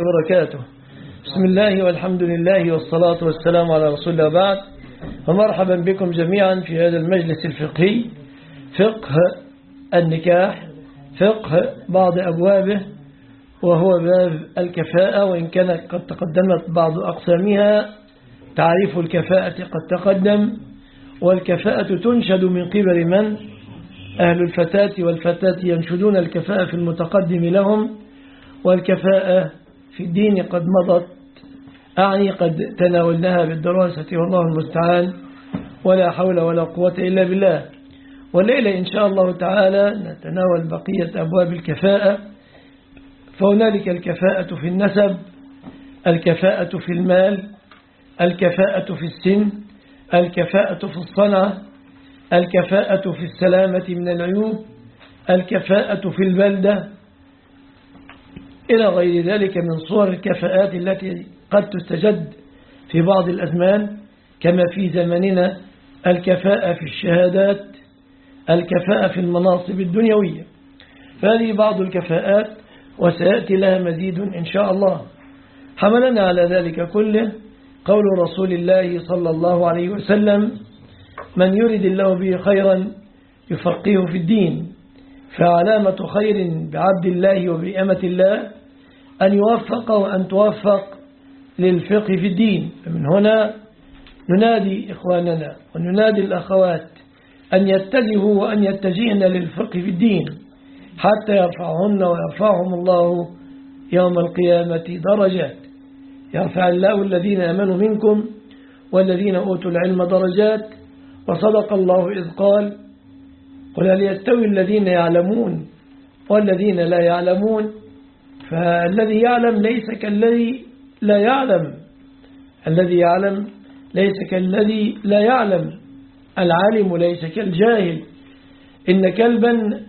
وبركاته. بسم الله والحمد لله والصلاة والسلام على رسول الله بعد. ومرحبا بكم جميعا في هذا المجلس الفقهي. فقه النكاح فقه بعض أبوابه وهو باب الكفاءة وإن كانت قد تقدمت بعض أقسامها تعريف الكفاءة قد تقدم. والكفاءة تنشد من قبل من؟ أهل الفتاة والفتاة ينشدون الكفاءة في المتقدم لهم. والكفاءة في الدين قد مضت. أعني قد تناولناها بالدراسة والله المستعان. ولا حول ولا قوة إلا بالله. والليلة إن شاء الله تعالى نتناول بقية أبواب الكفاءة. فهنالك الكفاءة في النسب الكفاءة في المال الكفاءة في السن الكفاءة في الصنعة الكفاءة في السلامة من العيوب الكفاءة في البلدة. إلى غير ذلك من صور الكفاءات التي قد تستجد في بعض الأزمان كما في زمننا الكفاءة في الشهادات الكفاءة في المناصب الدنيوية. فهذه بعض الكفاءات وسيأتي لها مزيد إن شاء الله. حملنا على ذلك كله قول رسول الله صلى الله عليه وسلم من يرد الله به خيرا يفقهه في الدين فعلامة خير بعبد الله وبأمة الله أن يوفق وأن توفق للفقه في الدين. فمن هنا ننادي إخواننا وننادي الأخوات أن يتجهوا وأن يتجهن للفقه في الدين حتى يرفعهن ويرفعهم الله يوم القيامة درجات. يرفع الله الذين أمنوا منكم والذين أوتوا العلم درجات. وصدق الله إذ قال قل هل يستوي الذين يعلمون والذين لا يعلمون فالذي يعلم ليس كالذي لا يعلم. الذي يعلم ليس كالذي لا يعلم. العالم ليس كالجاهل. إن كلبا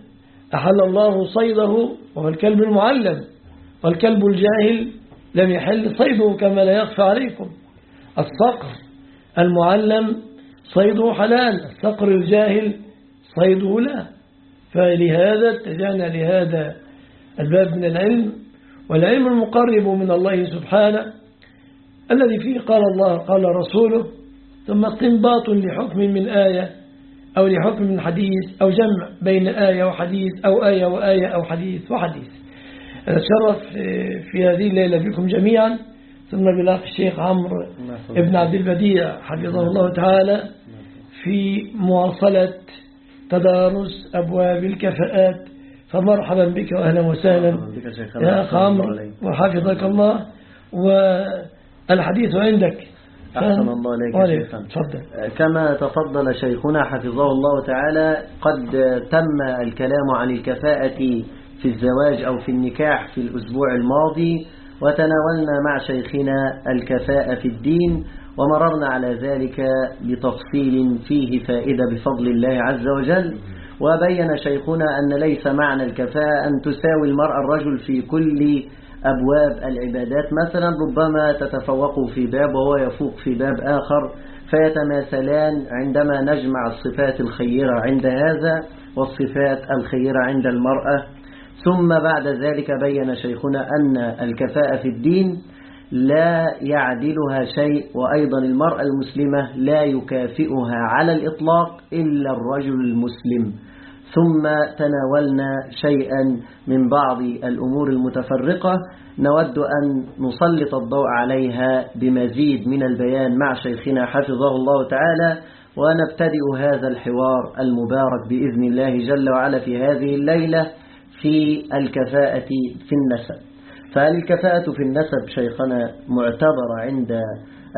أحل الله صيده وهو الكلب المعلم والكلب الجاهل لم يحل صيده كما لا يخفى عليكم. الصقر المعلم صيده حلال الصقر الجاهل صيده لا. فلهذا اتجهنا لهذا الباب من العلم. والعلم المقرب من الله سبحانه الذي فيه قال الله قال رسوله ثم استنباط لحكم من آية أو لحكم من حديث أو جمع بين آية وحديث أو آية وآية أو حديث وحديث. شرف في هذه الليلة بكم جميعا. ثم بالأخ الشيخ عمرو ابن عبد البديع حفظه الله تعالى في مواصلة تدارس أبواب الكفاءات فمرحبا بك وأهلا وسهلا. يا أخ عمرو وحفظك الله. والحديث عندك. أحسن الله عليك تفضل. كما تفضل شيخنا حفظه الله تعالى قد تم الكلام عن الكفاءة في الزواج أو في النكاح في الأسبوع الماضي وتناولنا مع شيخنا الكفاءة في الدين ومررنا على ذلك بتفصيل فيه فائدة بفضل الله عز وجل. وبين شيخنا أن ليس معنى الكفاءة أن تساوي المرأة الرجل في كل أبواب العبادات. مثلا ربما تتفوق في باب وهو يفوق في باب آخر فيتماثلان عندما نجمع الصفات الخيرة عند هذا والصفات الخيرة عند المرأة. ثم بعد ذلك بين شيخنا أن الكفاءة في الدين لا يعدلها شيء وأيضا المرأة المسلمة لا يكافئها على الإطلاق إلا الرجل المسلم. ثم تناولنا شيئا من بعض الأمور المتفرقة. نود أن نسلط الضوء عليها بمزيد من البيان مع شيخنا حفظه الله تعالى ونبتدئ هذا الحوار المبارك بإذن الله جل وعلا في هذه الليلة في الكفاءة في النسب. فهل الكفاءة في النسب شيخنا معتبرة عند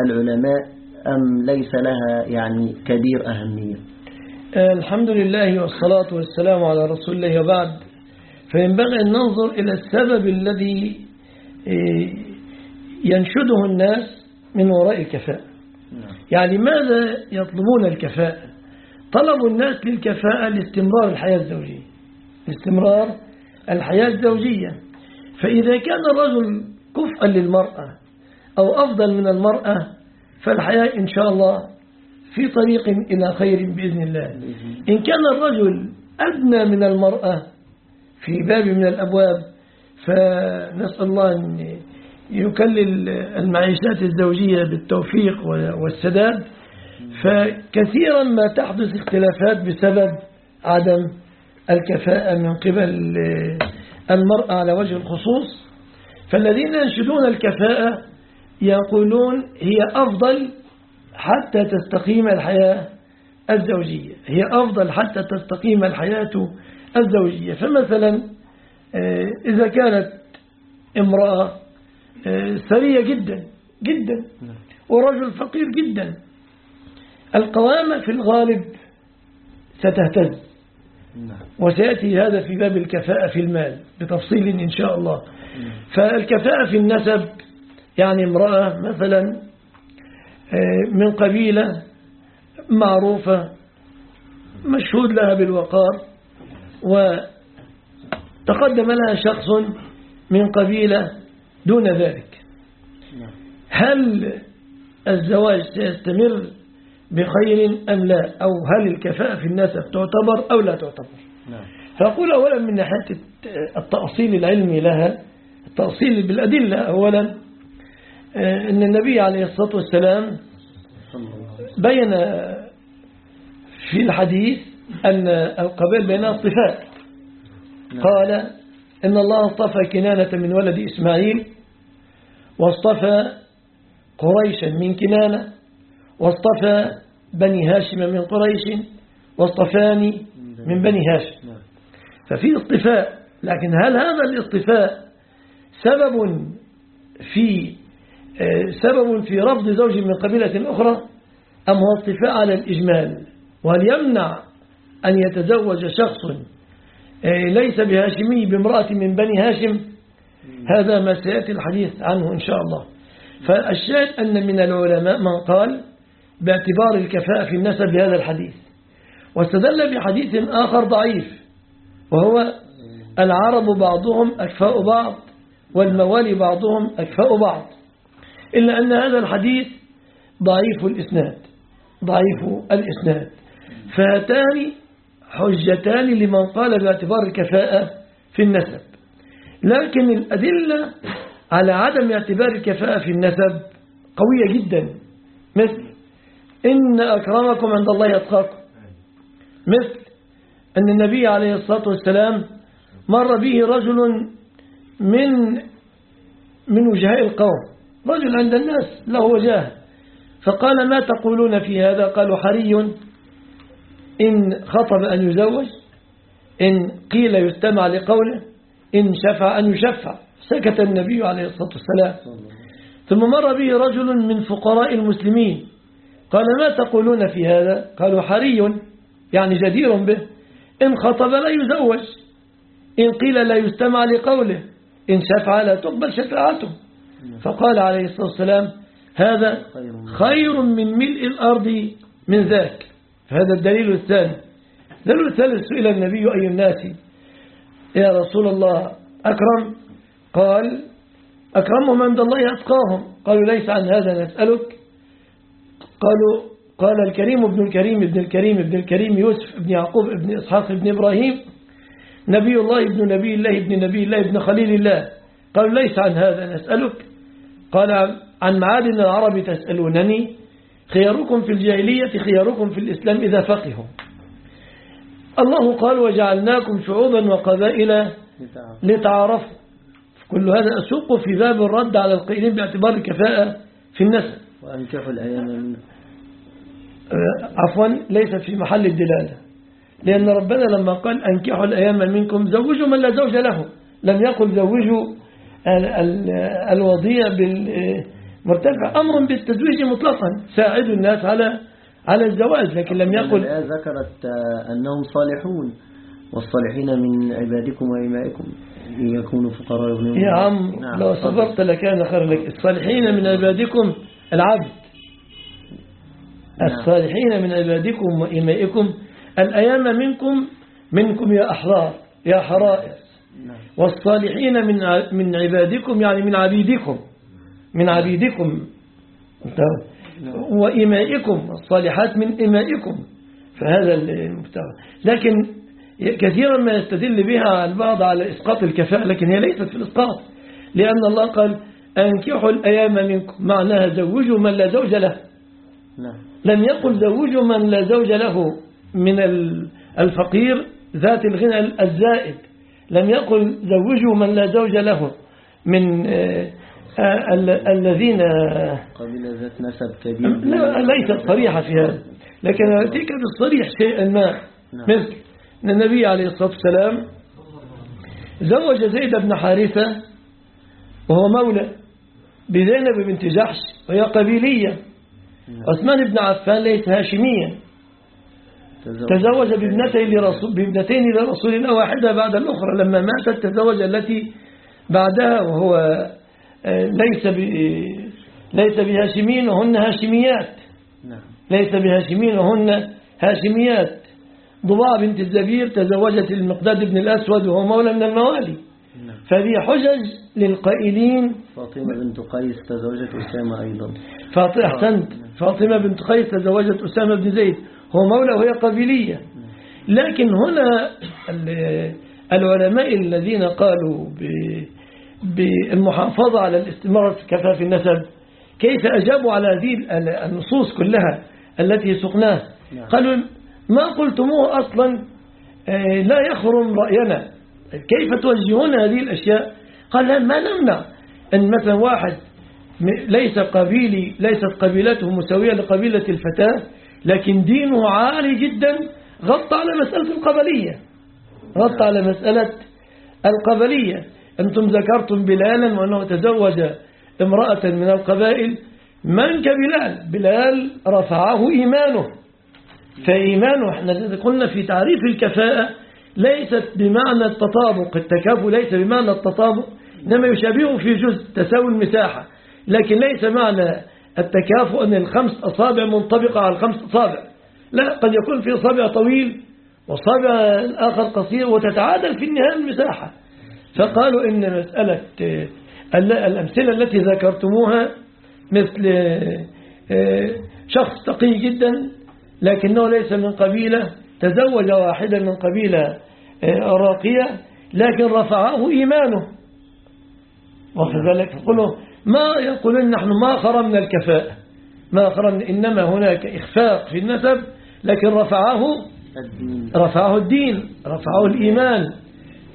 العلماء أم ليس لها يعني كبير أهمية؟ الحمد لله والصلاة والسلام على رسول الله وبعد. فينبغي أن ننظر إلى السبب الذي ينشده الناس من وراء الكفاءة. يعني ماذا يطلبون الكفاءة؟ طلب الناس للكفاءة لاستمرار الحياة الزوجية. لاستمرار الحياة الزوجية. فإذا كان الرجل كفءا للمرأة أو أفضل من المرأة فالحياة إن شاء الله في طريق إلى خير بإذن الله. إن كان الرجل أدنى من المرأة في باب من الأبواب فنسأل الله أن يكلل المعيشات الزوجية بالتوفيق والسداد. فكثيرا ما تحدث اختلافات بسبب عدم الكفاءة من قبل المرأة على وجه الخصوص. فالذين ينشدون الكفاءة يقولون هي أفضل حتى تستقيم الحياة الزوجية. هي أفضل حتى تستقيم الحياة الزوجية. فمثلا آه، إذا كانت امرأة آه، سرية جدا جدا ورجل فقير جدا القوامة في الغالب ستهتز. وسيأتي هذا في باب الكفاءة في المال بتفصيل إن شاء الله. فالكفاءة في النسب يعني امرأة مثلا آه، من قبيلة معروفة مشهود لها بالوقار وتقدم لها شخص من قبيلة دون ذلك. هل الزواج سيستمر بخير أم لا؟ أو هل الكفاءة في النسب تعتبر أو لا تعتبر؟ نعم. فأقول أولا من ناحية التأصيل العلمي لها التأصيل بالأدلة أولا أن النبي عليه الصلاة والسلام بين في الحديث أن القبائل بينها صفات نعم. قال إن الله اصطفى كنانة من ولد إسماعيل واصطفى قريشا من كنانة واصطفى بني هاشم من قريش واصطفاني من بني هاشم نعم. ففي اصطفاء لكن هل هذا الاصطفاء سبب في آه، سبب في رفض زوج من قبيلة أخرى أم هو اصطفاء على الإجمال وهل يمنع أن يتزوج شخص آه، ليس بهاشمي بامرأة من بني هاشم؟ هذا ما سيأتي الحديث عنه إن شاء الله. فالشاهد أن من العلماء من قال باعتبار الكفاءة في النسب بهذا الحديث. واستدل بحديث آخر ضعيف وهو العرب بعضهم أكفاء بعض والموالي بعضهم أكفاء بعض. إلا أن هذا الحديث ضعيف الإسناد ضعيف الإسناد. فهاتان حجتان لمن قال باعتبار الكفاءة في النسب. لكن الأدلة على عدم اعتبار الكفاءة في النسب قوية جدا. مثل إن أكرمكم عند الله يتقاكم. مثل أن النبي عليه الصلاة والسلام مر به رجل من من وجهاء القوم. رجل عند الناس له وجاه فقال ما تقولون في هذا؟ قالوا حري. إن خطب أن يزوج إن قيل يستمع لقوله إن شفع أن يشفع. سكت النبي عليه الصلاة والسلام. ثم مر به رجل من فقراء المسلمين. قال ما تقولون في هذا؟ قالوا حري يعني جدير به. إن خطب لا يزوج. إن قيل لا يستمع لقوله إن شفع لا تقبل شفاعته. فقال عليه الصلاة والسلام هذا خير من ملء الأرض من ذاك. فهذا الدليل الثاني. الدليل الثالث سئل النبي أي الناس يا رسول الله أكرم؟ قال أكرمهم عند الله أتقاهم. قالوا ليس عن هذا نسألك. قالوا قال الكريم ابن الكريم ابن الكريم ابن الكريم يوسف ابن يعقوب ابن إسحاق ابن إبراهيم. نبي الله ابن نبي الله ابن نبي الله ابن خليل الله. قال ليس عن هذا نسألك. قال عن معادن العرب تسألونني خياركم في الجاهلية خياركم في الإسلام إذا فقهوا. الله قال وجعلناكم شعوبا وقبائل لتعارفوا. كل هذا أسوق في باب الرد على القائلين باعتبار الكفاءة في النسب. وأنكحوا الأيام أه، عفوا ليست في محل الدلالة. لأن ربنا لما قال أنكحوا الأيام منكم زوجوا من لا زوج له. لم يقل زوجوا الوضيع بالمرتفع أمر بالتزويج مطلقا ساعدوا الناس على على الزواج لكن لم يقل الآية ذكرت أنهم صالحون والصالحين من عبادكم وإمائكم يكونوا فقراء يغنون يا عم نعم. لو صبرت لكان خير لك الصالحين من عبادكم العبد نعم. الصالحين من عبادكم وإمائكم الأيام منكم منكم يا أحرار يا حرائر. والصالحين من من عبادكم يعني من عبيدكم. من عبيدكم. وإمائكم. الصالحات من إمائكم. فهذا المحتوى لكن كثيرا ما يستدل بها البعض على إسقاط الكفاءة لكن هي ليست في الإسقاط. لأن الله قال أنكحوا الأيام منكم. معناها زوجوا من لا زوج له. نعم. لم يقل زوجوا من لا زوج له من الفقير ذات الغنى الزائد. لم يقل زوجوا من لا زوج له من آه، آه، ال- الذين قبيلة ذات نسب كبير. لا ليست صريحة في هذا. لكن أتيك بالصريح شيئا ما. نعم. مثل أن النبي عليه الصلاة والسلام زوج زيد بن حارثة وهو مولى بزينب بنت جحش وهي قبيلية. نعم. عثمان بن عفان ليس هاشميا. تزوج. بابنتين لرسول بابنتين لرسول الله واحدة بعد الأخرى. لما ماتت تزوج التي بعدها وهو آه، ليس ب ليس بهاشمين وهن هاشميات. نعم. ليس بهاشمين وهن هاشميات. ضباع بنت الزبير تزوجت المقداد بن الأسود وهو مولى من الموالي. نعم. فهذه حجج للقائلين. فاطمة بنت قيس تزوجت أسامة أيضا. فاط- أحسنت. فاطمة بنت قيس تزوجت أسامة بن زيد. هو مولى وهي قبيلية. لكن هنا ال- العلماء الذين قالوا بالمحافظة على الاستمرار في كفاف النسب كيف أجابوا على هذه ال- النصوص كلها التي سقناها؟ نعم. قالوا ما قلتموه أصلا آه، لا يخرم رأينا. كيف توجهون هذه الأشياء؟ قال ما نمنع أن مثلا واحد ليس قبيلي ليست قبيلته مساوية لقبيلة الفتاة لكن دينه عالي جدا غطى على مسألة القبلية. غطى على مسألة القبلية. أنتم ذكرتم بلالا وأنه تزوج امرأة من القبائل. من كبلال؟ بلال رفعه إيمانه. فإيمانه إحنا قلنا في تعريف الكفاءة ليست بمعنى التطابق. التكافؤ ليس بمعنى التطابق إنما يشابهه في جزء تساوي المساحة. لكن ليس معنى التكافؤ أن الخمس أصابع منطبقة على الخمس أصابع. لا قد يكون في أصابع طويل وصابع الآخر قصير وتتعادل في النهاية المساحة. فقالوا إن مسألة ال- الأمثلة التي ذكرتموها مثل آه، شخص تقي جدا لكنه ليس من قبيلة تزوج واحدا من قبيلة آه، راقية لكن رفعه إيمانه. واخد بالك يقولوا ما يقولون نحن ما خرمنا الكفاءة. ما خرمنا إنما هناك إخفاق في النسب لكن رفعه الدين. رفعه الدين رفعه الإيمان.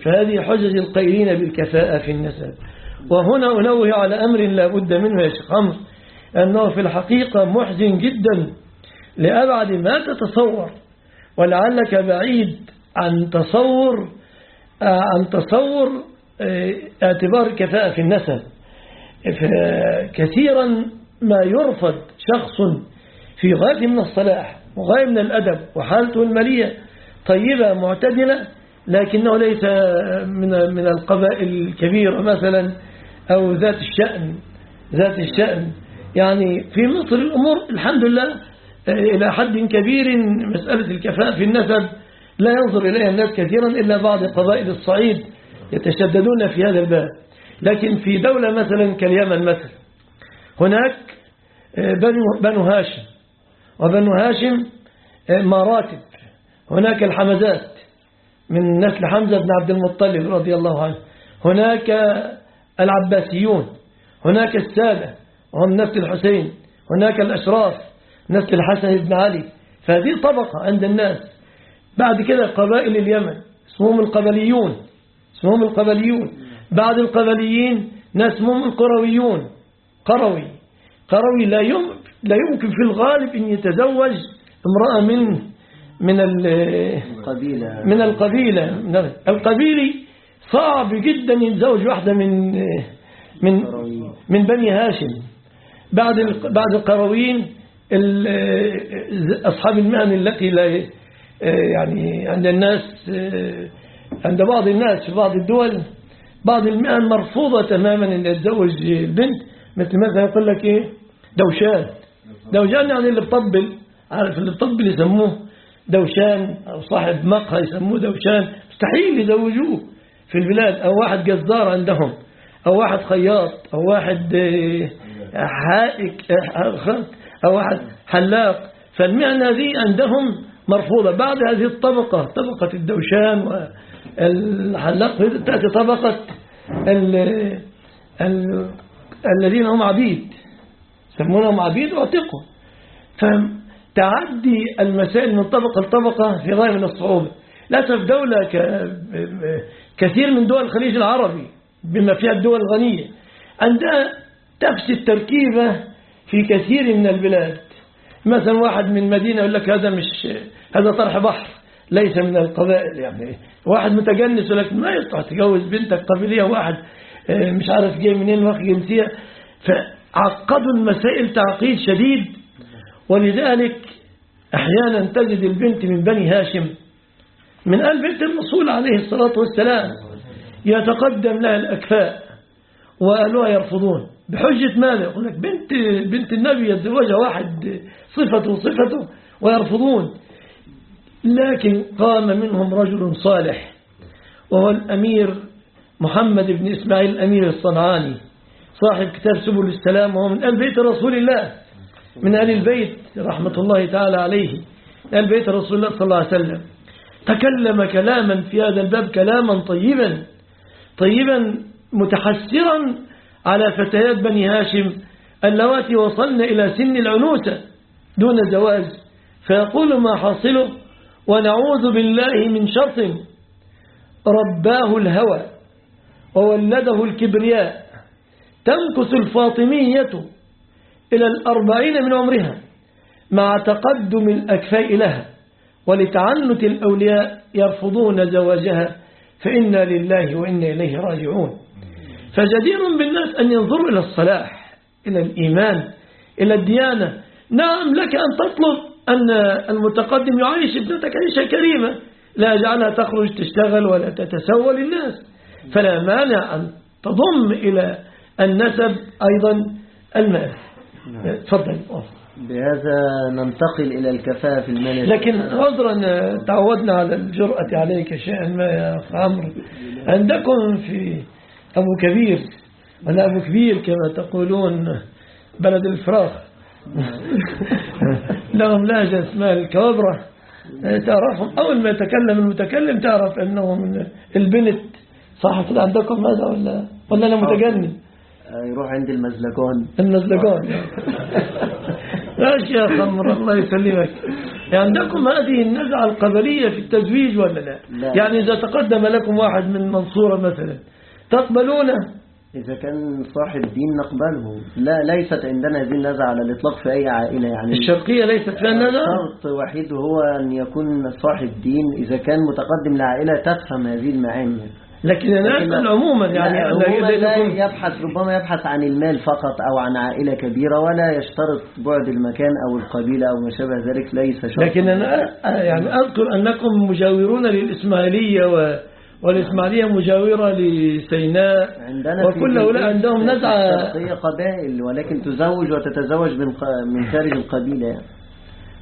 فهذه حجج القائلين بالكفاءة في النسب. وهنا أنوه على أمر لا بد منه يا شيخ عمرو أنه في الحقيقة محزن جدا لأبعد ما تتصور. ولعلك بعيد عن تصور آه، عن تصور آه، اعتبار الكفاءة في النسب. كثيرا ما يرفض شخص في غاية من الصلاح وغاية من الأدب وحالته المالية طيبة معتدلة لكنه ليس من من القبائل الكبيرة مثلا أو ذات الشأن ذات الشأن. يعني في مصر الأمور الحمد لله آه، إلى حد كبير مسألة الكفاءة في النسب لا ينظر إليها الناس كثيرا إلا بعض قبائل الصعيد يتشددون في هذا الباب. لكن في دولة مثلا كاليمن مثلا هناك آه، بنو, هاشم. وبنو هاشم آه، مراتب. هناك الحمزات من نسل حمزة بن عبد المطلب رضي الله عنه. هناك العباسيون هناك السادة وهم نسل الحسين هناك الأشراف نسل الحسن بن علي. فهذه طبقة عند الناس. بعد كده قبائل اليمن اسمهم القبليون اسمهم القبليون. بعد القبليين ناس اسمهم القرويون. قروي. قروي لا يمكن لا يمكن في الغالب أن يتزوج امرأة من من ال- قبيلة من القبيلة. القبيلي صعب جدا يتزوج واحدة من من. من بني هاشم. بعد بعد القرويين ال- أصحاب المهن التي لا يعني عند الناس عند بعض الناس في بعض الدول بعض المهن مرفوضة تماما أن يتزوج البنت مثل مثلا يقول لك إيه؟ دوشان. دوشان يعني اللي بطبل. عارف اللي بطبل يسموه دوشان أو صاحب مقهى يسموه دوشان. مستحيل يزوجوه في البلاد. أو واحد جزار عندهم. أو واحد خياط. أو واحد آه، حائك آه، أو واحد حلاق. فالمهنة دي عندهم مرفوضة. بعد هذه الطبقة طبقة الدوشان والحلاق تأتي طبقة ال- ال- الذين هم عبيد. يسمونهم عبيد واعتقوا فتعدي المسائل من طبقة لطبقة في غاية من الصعوبة. للأسف دولة كثير من دول الخليج العربي بما فيها الدول الغنية. عندها نفس التركيبة في كثير من البلاد. مثلا واحد من مدينة يقول لك هذا مش هذا طرح بحر. ليس من القبائل يعني واحد متجنس يقول لك ما يصلح تجوز بنتك قبيلية واحد آه، مش عارف جاي منين واخد جنسية. فعقدوا المسائل تعقيد شديد. ولذلك أحيانا تجد البنت من بني هاشم من آل بيت الرسول عليه الصلاة والسلام يتقدم لها الأكفاء وأهلها يرفضون. بحجة ماذا؟ يقول لك بنت بنت النبي يتزوجها واحد صفته صفته ويرفضون. لكن قام منهم رجل صالح وهو الأمير محمد بن إسماعيل الأمير الصنعاني صاحب كتاب سبل السلام وهو من آل بيت رسول الله من آل البيت رحمة الله تعالى عليه آل بيت رسول الله صلى الله عليه وسلم. تكلم كلاما في هذا الباب كلاما طيبا طيبا متحسرا على فتيات بني هاشم اللواتي وصلن إلى سن العنوسة دون زواج فيقول ما حاصله؟ ونعوذ بالله من شر. رباه الهوى وولده الكبرياء. تمكث الفاطمية إلى الأربعين من عمرها مع تقدم الأكفاء لها ولتعنت الأولياء يرفضون زواجها. فإنا لله وإنا إليه راجعون. فجدير بالناس أن ينظروا إلى الصلاح إلى الإيمان إلى الديانة. نعم لك أن تطلب. أن المتقدم يعيش ابنتك عيشة كريمة. لا يجعلها تخرج تشتغل ولا تتسول للناس. فلا مانع أن تضم إلى النسب أيضا المال. تفضل. بهذا ننتقل إلى الكفاءة في المال. لكن عذرا تعودنا على الجرأة عليك شيئا ما يا أخ عمرو. عندكم في أبو كبير أنا أبو كبير كما تقولون بلد الفراخ. لهم لهجة اسمها الكوابرة تعرفهم. أول ما يتكلم المتكلم تعرف أنه من البنت صح كده عندكم هذا ولا ولا أنا متجنن؟ يروح عند المزلقون. النزلقان ماشي يا خمر الله يسلمك. يعني عندكم هذه النزعة القبلية في التزويج ولا لا؟ لا. يعني إذا تقدم لكم واحد من المنصورة مثلا تقبلونه؟ إذا كان صاحب دين نقبله. لا ليست عندنا هذه النزعة على الإطلاق في أي عائلة يعني. الشرقية ليست فيها النزعة شرط وحيد هو أن يكون صاحب دين إذا كان متقدم لعائلة تفهم هذه المعاني. لكن أنا أسأل عموما يعني لا- عموما لا يبحث ربما يبحث عن المال فقط أو عن عائلة كبيرة ولا يشترط بعد المكان أو القبيلة أو ما شابه ذلك ليس شرط لكن أنا يعني أذكر أنكم مجاورون للإسماعيلية و والإسماعيلية مجاورة لسيناء. عندنا وكل هؤلاء عندهم نزعة. قبائل ولكن تزوج وتتزوج من من خارج القبيلة. يعني.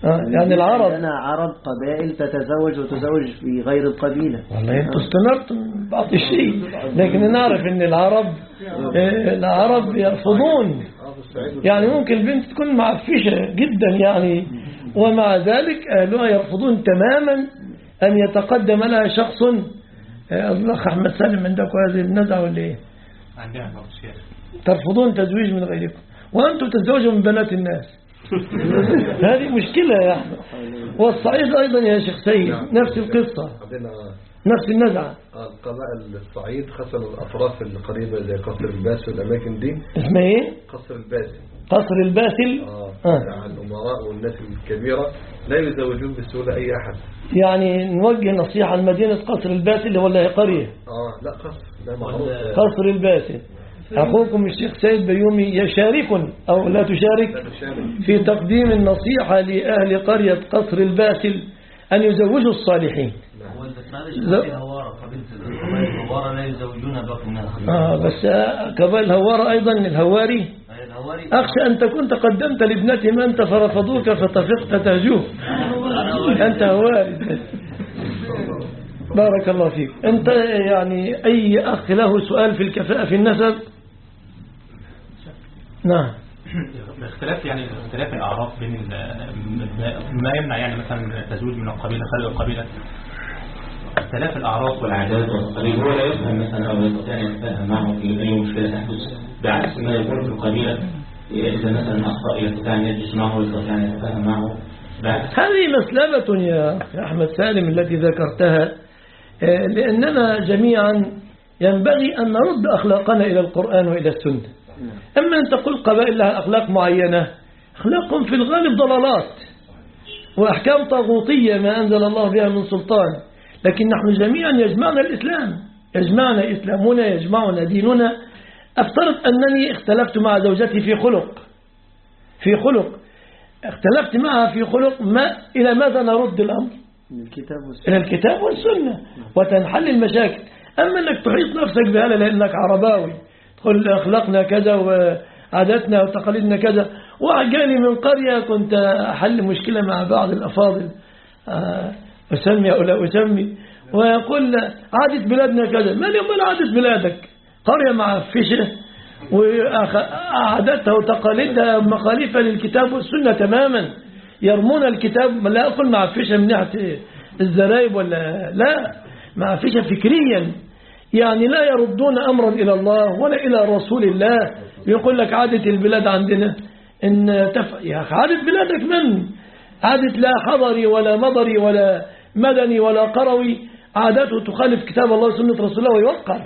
آه، يعني العرب. عندنا عرب قبائل تتزوج وتزوج في غير القبيلة. والله أنتوا استمرتم بعض الشيء. لكن نعرف إن العرب آه، العرب يرفضون. يعني ممكن البنت تكون معفشة جدا يعني. ومع ذلك أهلها يرفضون تماما أن يتقدم لها شخص آه، الأخ أحمد سالم عندكم هذه النزعة ولا إيه؟ عندنا برضه شيخ. ترفضون تزويج من غيركم. وأنتم تتزوجوا من بنات الناس. هذه مشكلة يا أحمد. والصعيد أيضا يا شيخ سيد نفس القصة. نفس النزعة قبائل الصعيد خاصة الأطراف القريبة زي قصر الباسل والأماكن دي. اسمها إيه؟ قصر الباس. قصر الباسل. آه. آه. يعني الأمراء والناس الكبيرة لا يزوجون بسهولة أي أحد. يعني نوجه نصيحة لمدينة قصر الباسل ولا هي قرية آه لا قصر. لا معروف قصر. الباسل. أخوكم الشيخ سيد بيومي يشارك أو لا لا تشارك. في تقديم النصيحة لأهل قرية قصر الباسل أن يزوجوا الصالحين. هو البسملة لا. آه بس قبائل الهوارة أيضا الهواري أي الهواري أخشى أن تكون تقدمت لابنتهم أنت فرفضوك فتفقت تهجوه أنت هواري بارك الله فيك. أنت يعني أي أخ له سؤال في الكفاءة في النسب؟ نعم. باختلاف يعني اختلاف الأعراف بين ما يمنع يعني مثلا التزويج من القبيلة خارج القبيلة. اختلاف الأعراف والعادات العادات والتقاليد هو لا يفهم مثلا أو لا يستطيع أن يتفاهم معه في أي مشكلة تحدث. بعكس ما يكون في القبيلة إذا مثلا أخطأ يستطيع أن يجلس معه ويستطيع أن يتفاهم معه. بعكس. هذه مسلمة يا أحمد سالم التي ذكرتها آه، لأننا جميعا ينبغي أن نرد أخلاقنا إلى القرآن وإلى السنة. أما أن تقول قبائل لها أخلاق معينة أخلاقهم في الغالب ضلالات. وأحكام طاغوتية ما أنزل الله بها من سلطان. لكن نحن جميعا يجمعنا الإسلام. يجمعنا إسلامنا يجمعنا ديننا. أفترض أنني اختلفت مع زوجتي في خلق. في خلق. اختلفت معها في خلق ما إلى ماذا نرد الأمر؟ الكتاب والسنة. إلى الكتاب والسنة. وتنحل المشاكل. أما أنك تحيط نفسك بهذا لأنك عرباوي. تقول أخلاقنا كذا وعاداتنا وتقاليدنا كذا. واحد جاني من قرية كنت أحل مشكلة مع بعض الأفاضل. آه، أسمي أو لا أسمي. ويقول عادة بلادنا كذا. ما من عادة بلادك؟ قرية معفشة وعاداتها وتقاليدها مخالفة للكتاب والسنة تماما. يرمون الكتاب لا أقول معفشة من ناحية الزرايب ولا لا معفشة فكريا. يعني لا يردون أمرا إلى الله ولا إلى رسول الله. يقول لك عادة البلاد عندنا. إن تف... يا أخي عادة بلادك من؟ عادة لا حضري ولا مضري ولا مدني ولا قروي عادته تخالف كتاب الله وسنة رسول الله ويوقر.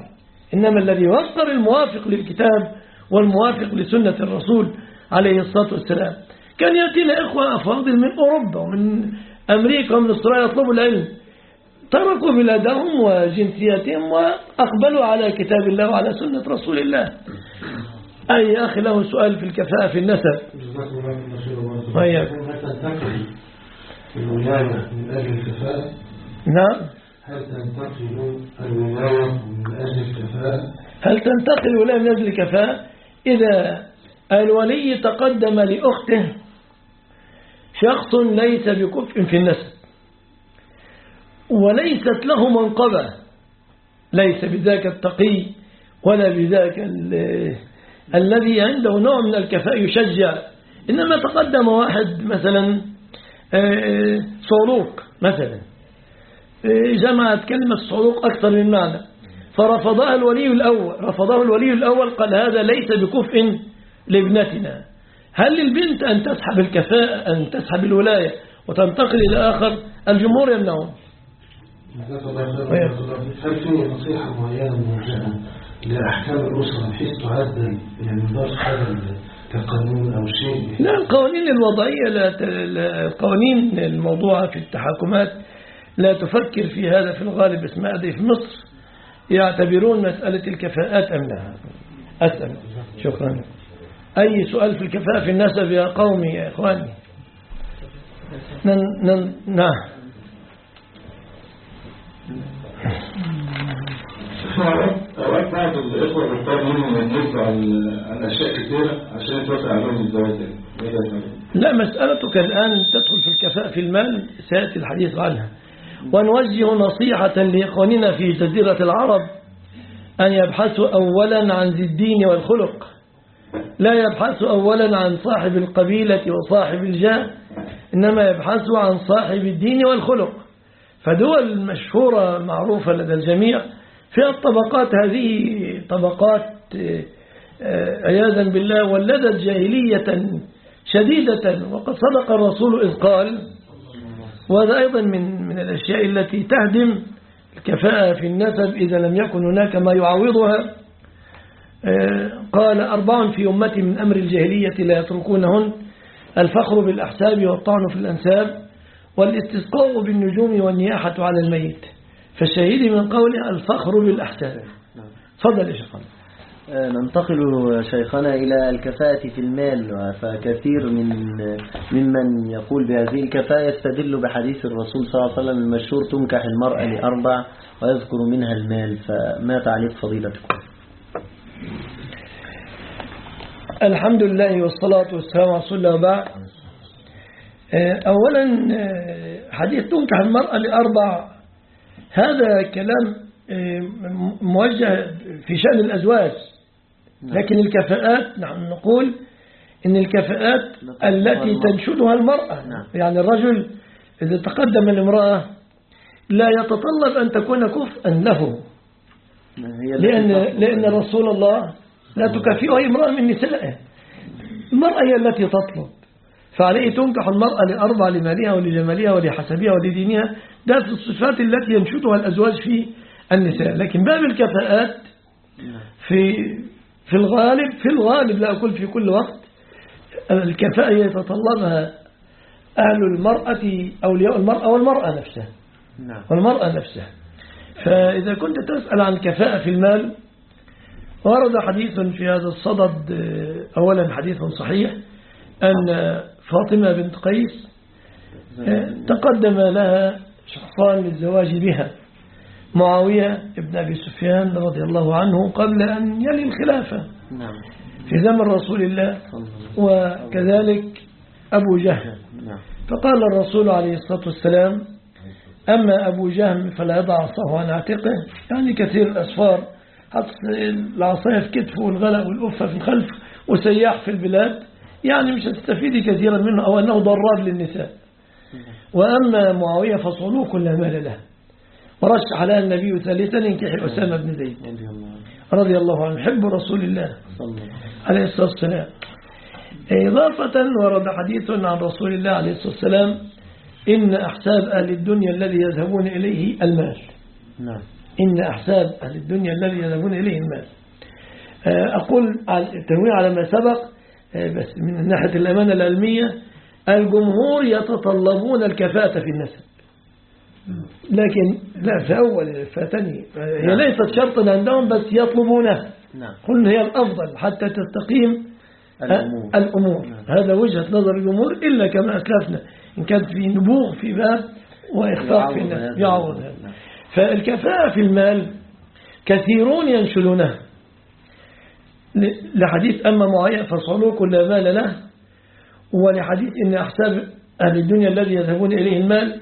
إنما الذي يوقر الموافق للكتاب والموافق لسنة الرسول عليه الصلاة والسلام. كان يأتينا إخوة أفاضل من أوروبا ومن أمريكا ومن أستراليا يطلبوا العلم. تركوا بلادهم وجنسياتهم وأقبلوا على كتاب الله وعلى سنة رسول الله. أي أخي له سؤال في الكفاءة في النسب. تنتقل الولاية من أجل الكفاءة؟ نعم هل تنتقل الولاية من أجل الكفاءة؟ هل تنتقل الولاية من أجل الكفاءة إذا الولي تقدم لأخته شخص ليس بكفء في النسب وليست له منقبة ليس بذاك التقي ولا بذاك ال- الذي عنده نوع من الكفاءة يشجع إنما تقدم واحد مثلا آه، صعلوك مثلا. آه، جمعت كلمة صعلوك أكثر من معنى. فرفضها الولي الأول رفضه الولي الأول قال هذا ليس بكفء لابنتنا. هل للبنت أن تسحب الكفاءة أن تسحب الولاية وتنتقل إلى آخر؟ الجمهور يمنعون. هل في نصيحة معينة موجهة لأحكام الأسرة بحيث تعدل يعني ضرب هذا كقانون أو شيء؟ لا القوانين الوضعية لا القوانين الموضوعة في التحاكمات لا تفكر في هذا في الغالب اسمها هذه في مصر. يعتبرون مسألة الكفاءات أم لا أسأل. شكرا. أي سؤال في الكفاءة في النسب يا قومي يا إخواني؟ نن نن نعم. الإخوة منهم كثيرة عشان عليهم الزواج. إيه؟ لا مسألتك الآن تدخل في الكفاءة في المال سيأتي الحديث عنها ونوجه نصيحة لإخواننا في جزيرة العرب أن يبحثوا أولا عن ذي الدين والخلق لا يبحثوا أولا عن صاحب القبيلة وصاحب الجاه إنما يبحثوا عن صاحب الدين والخلق فدول مشهورة معروفة لدى الجميع فيها الطبقات هذه طبقات آه، عياذا بالله ولدت جاهلية شديدة. وقد صدق الرسول إذ قال وهذا أيضا من من الأشياء التي تهدم الكفاءة في النسب إذا لم يكن هناك ما يعوضها. آه، قال أربع في أمتي من أمر الجاهلية لا يتركونهن الفخر بالأحساب والطعن في الأنساب والاستسقاء بالنجوم والنياحة على الميت. فالشهيد من قوله الفخر بالأحساب تفضل يا شيخنا. آه، ننتقل شيخنا إلى الكفاءة في المال. فكثير من ممن يقول بهذه الكفاءة يستدل بحديث الرسول صلى الله عليه وسلم المشهور تنكح المرأة لأربع ويذكر منها المال. فما تعليق فضيلتكم؟ الحمد لله والصلاة والسلام على رسول الله وبعد. آه، أولا آه، حديث تنكح المرأة لأربع هذا كلام آه، موجه في شأن الأزواج. لكن الكفاءات نحن نقول إن الكفاءات التي تنشدها المرأة. نعم. يعني الرجل إذا تقدم الامرأة لا يتطلب أن تكون كفءا له. لأن. لأن رسول الله لا تكافئه أي امرأة من نسائه. المرأة هي التي تطلب. فعليه تنكح المرأة لأربع لمالها ولجمالها ولحسبها ولدينها. ده في الصفات التي ينشدها الأزواج في النساء. لكن باب الكفاءات في في الغالب في الغالب لا أقول في كل وقت الكفاءة يتطلبها أهل المرأة أولياء المرأة والمرأة نفسها. نعم. والمرأة نفسها. فإذا كنت تسأل عن كفاءة في المال ورد حديث في هذا الصدد أولا حديث صحيح أن فاطمة بنت قيس آه، تقدم لها شخصان للزواج بها. معاوية ابن أبي سفيان رضي الله عنه قبل أن يلي الخلافة نعم. في زمن رسول الله وكذلك أبو جهل. نعم. فقال الرسول عليه الصلاة والسلام أما أبو جهم فلا يضع عصاه عن عاتقه. يعني كثير الأسفار حط العصاية في كتفه والغلق والأفة في الخلف وسياح في البلاد. يعني مش هتستفيدي كثيرا منه أو أنه ضرار للنساء. وأما معاوية فصلوه كل مال له. ورشح لها النبي ثالثا انكح أسامة بن زيد. رضي الله عنه. حب رسول الله. صلى الله عليه الصلاة والسلام. إضافة ورد حديث عن رسول الله عليه الصلاة والسلام. إن أحساب أهل الدنيا الذي يذهبون إليه المال. نعم. إن أحساب أهل الدنيا الذي يذهبون إليه المال. أقول التنويه على ما سبق. بس من ناحية الأمانة العلمية الجمهور يتطلبون الكفاءة في النسب لكن لا في أول فاتني هي ليست شرطا عندهم بس يطلبونها. نعم. قلنا هي الأفضل حتى تستقيم الأمور. الأمور. هذا وجهة نظر الجمهور إلا كما أسلفنا إن كانت في نبوغ في باب وإخفاق في الناس هذا. يعوض هذا. نعم. فالكفاءة في المال كثيرون ينشلونها لحديث أما معين فصلوا كل مال له ولحديث إن أحساب أهل الدنيا الذي يذهبون إليه المال.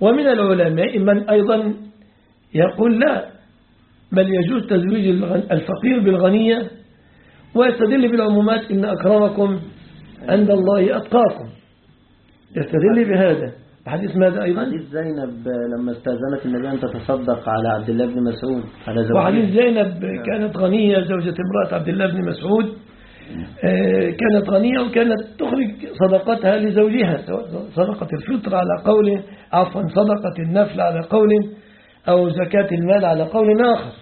ومن العلماء من أيضا يقول لا بل يجوز تزويج الفقير بالغنية ويستدل بالعمومات إن أكرمكم عند الله أتقاكم. يستدل بهذا. حديث ماذا أيضا؟ حديث زينب لما استأذنت النبي أن تتصدق على عبد الله بن مسعود على زوجها وحديث زينب كانت غنية زوجة امرأة عبد الله بن مسعود آه، كانت غنية وكانت تخرج صدقتها لزوجها سواء صدقة الفطر على قول عفوا صدقة النفل على قول أو زكاة المال على قول آخر.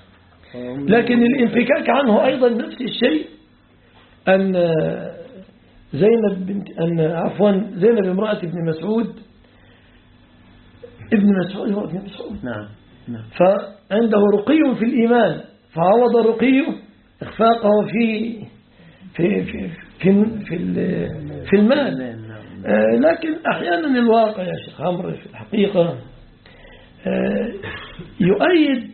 لكن الانفكاك عنه أيضا نفس الشيء أن زينب بنت أن عفوا زينب امرأة ابن مسعود ابن مسعود هو ابن مسعود. نعم نعم. فعنده رقي في الإيمان فعوض رقيه إخفاقه في في في في في, في المال. نعم آه، لكن أحيانا الواقع يا شيخ عمرو في الحقيقة آه، يؤيد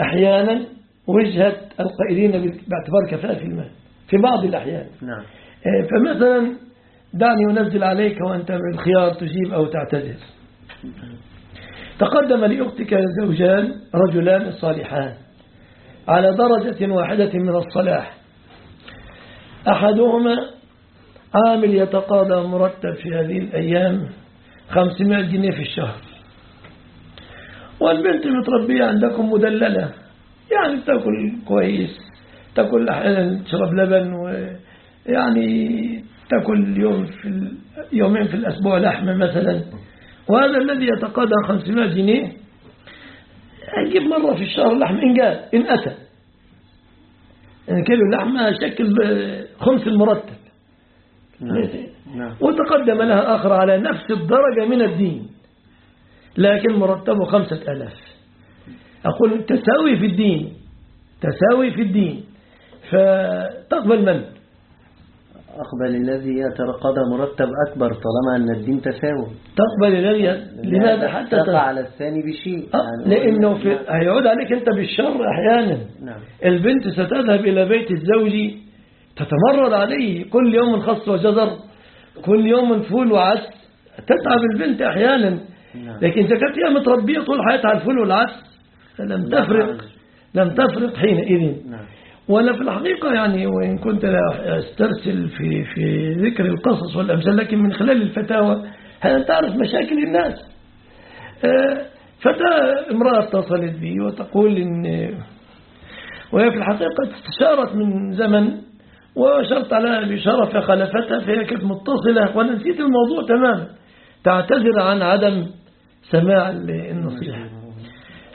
أحيانا وجهة القائلين باعتبار كفاءة في المال في بعض الأحيان. نعم. آه، فمثلا دعني أنزل عليك وأنت بالخيار تجيب أو تعتذر. تقدم لأختك زوجان رجلان صالحان على درجة واحدة من الصلاح. أحدهما عامل يتقاضى مرتب في هذه الأيام 500 جنيه في الشهر. والبنت متربية عندكم مدللة يعني تأكل كويس تأكل أحيانا تشرب لبن ويعني تأكل يوم في يومين في الأسبوع لحمة مثلا. وهذا الذي يتقاضى 500 جنيه يجيب مرة في الشهر لحم إن جاء إن أتى. يعني كيلو اللحمة شكل خمس المرتب. نعم. وتقدم لها آخر على نفس الدرجة من الدين. لكن مرتبه خمسة ألاف. أقول تساوي في الدين تساوي في الدين. فتقبل من أقبل الذي يتقاضى مرتب أكبر طالما أن الدين تساوي. تقبل الذي لماذا؟ حتى تقع على الثاني بشيء. آه، لأنه في هيعود عليك أنت بالشر أحيانا. نعم. البنت ستذهب إلى بيت الزوج تتمرد عليه. كل يوم خص وجزر كل يوم فول وعدس. تتعب البنت أحيانا. نعم. لكن إذا كانت هي متربية طول حياتها على الفول والعدس. لم لا تفرق. حرج. لم تفرق حينئذ. نعم. وأنا في الحقيقة يعني وإن كنت لا أسترسل في في ذكر القصص والأمثال لكن من خلال الفتاوى هل تعرف مشاكل الناس. آه، فتاة امرأة اتصلت بي وتقول إن وهي في الحقيقة استشارت من زمن وشرط على بشارة فخلفتها فهي كانت متصلة وأنا نسيت الموضوع تماما. تعتذر عن عدم سماع النصيحة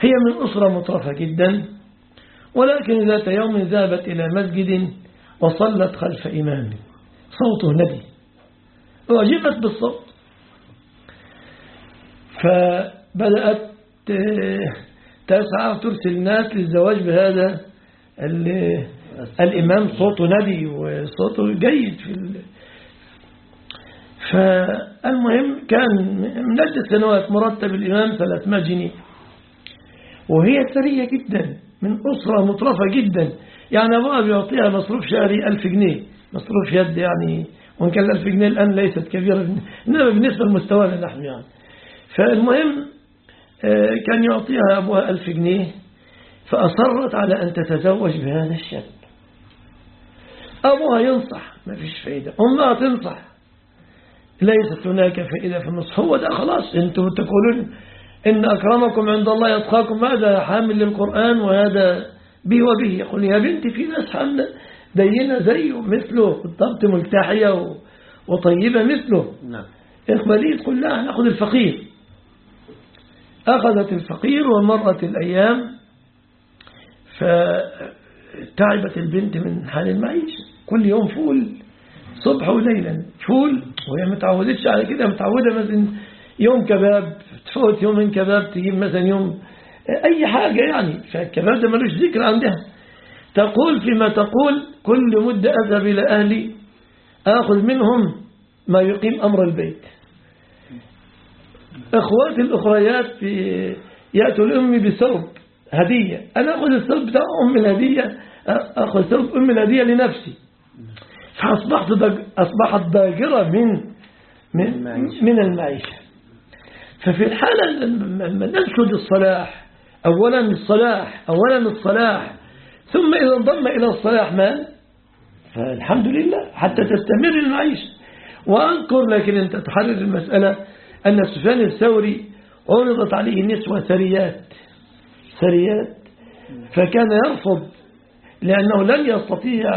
هي من أسرة مطرفة جدا. ولكن ذات يوم ذهبت إلى مسجد وصلت خلف إمام. صوته ندي أعجبت بالصوت. فبدأت تسعى وترسل الناس للزواج بهذا الإمام. صوته ندي وصوته جيد في ال... فالمهم كان من عدة سنوات مرتب الإمام 300 جنيه وهي ثرية جدا. من أسرة مطرفة جدا. يعني أبوها بيعطيها مصروف شهري ألف جنيه. مصروف يد يعني وإن كان الألف جنيه الآن ليست كبيرة. إنما بالنسبة لمستوانا نحن يعني. فالمهم كان يعطيها أبوها ألف جنيه فأصرت على أن تتزوج بهذا الشاب. أبوها ينصح ما فيش فائدة أمها تنصح. ليست هناك فائدة في النصح. هو ده خلاص أنتم تقولون إن أكرمكم عند الله يتقاكم. هذا حامل للقرآن وهذا به وبه. يقول يا بنتي في ناس حاملة دينة زيه مثله بالضبط ملتحية وطيبة مثله. نعم. اقبليه تقول لا نأخذ الفقير. أخذت الفقير ومرت الأيام فتعبت البنت من حال المعيشة كل يوم فول صبح وليلا. فول وهي متعودتش على كده متعودة مثلا يوم كباب تفوت يومين كباب تجيب مثلا يوم أي حاجة يعني. فالكباب ده ملوش ذكر عندها. تقول فيما تقول كل مدة أذهب إلى أهلي آخذ منهم ما يقيم أمر البيت. إخواتي الأخريات يأتوا لامي بثوب هدية. أنا آخذ الثوب بتاع أم الهدية آخذ ثوب أم الهدية لنفسي. فأصبحت دج... أصبحت ضاجره من من من المعيشة. ففي الحالة لما ننشد الصلاح. اولا الصلاح اولا الصلاح. ثم إذا انضم إلى الصلاح مال فالحمد لله حتى تستمر المعيشة. وأنكر لكن أنت تحرر المسألة أن سفيان الثوري عرضت عليه نسوة ثريات. ثريات. فكان يرفض لأنه لن يستطيع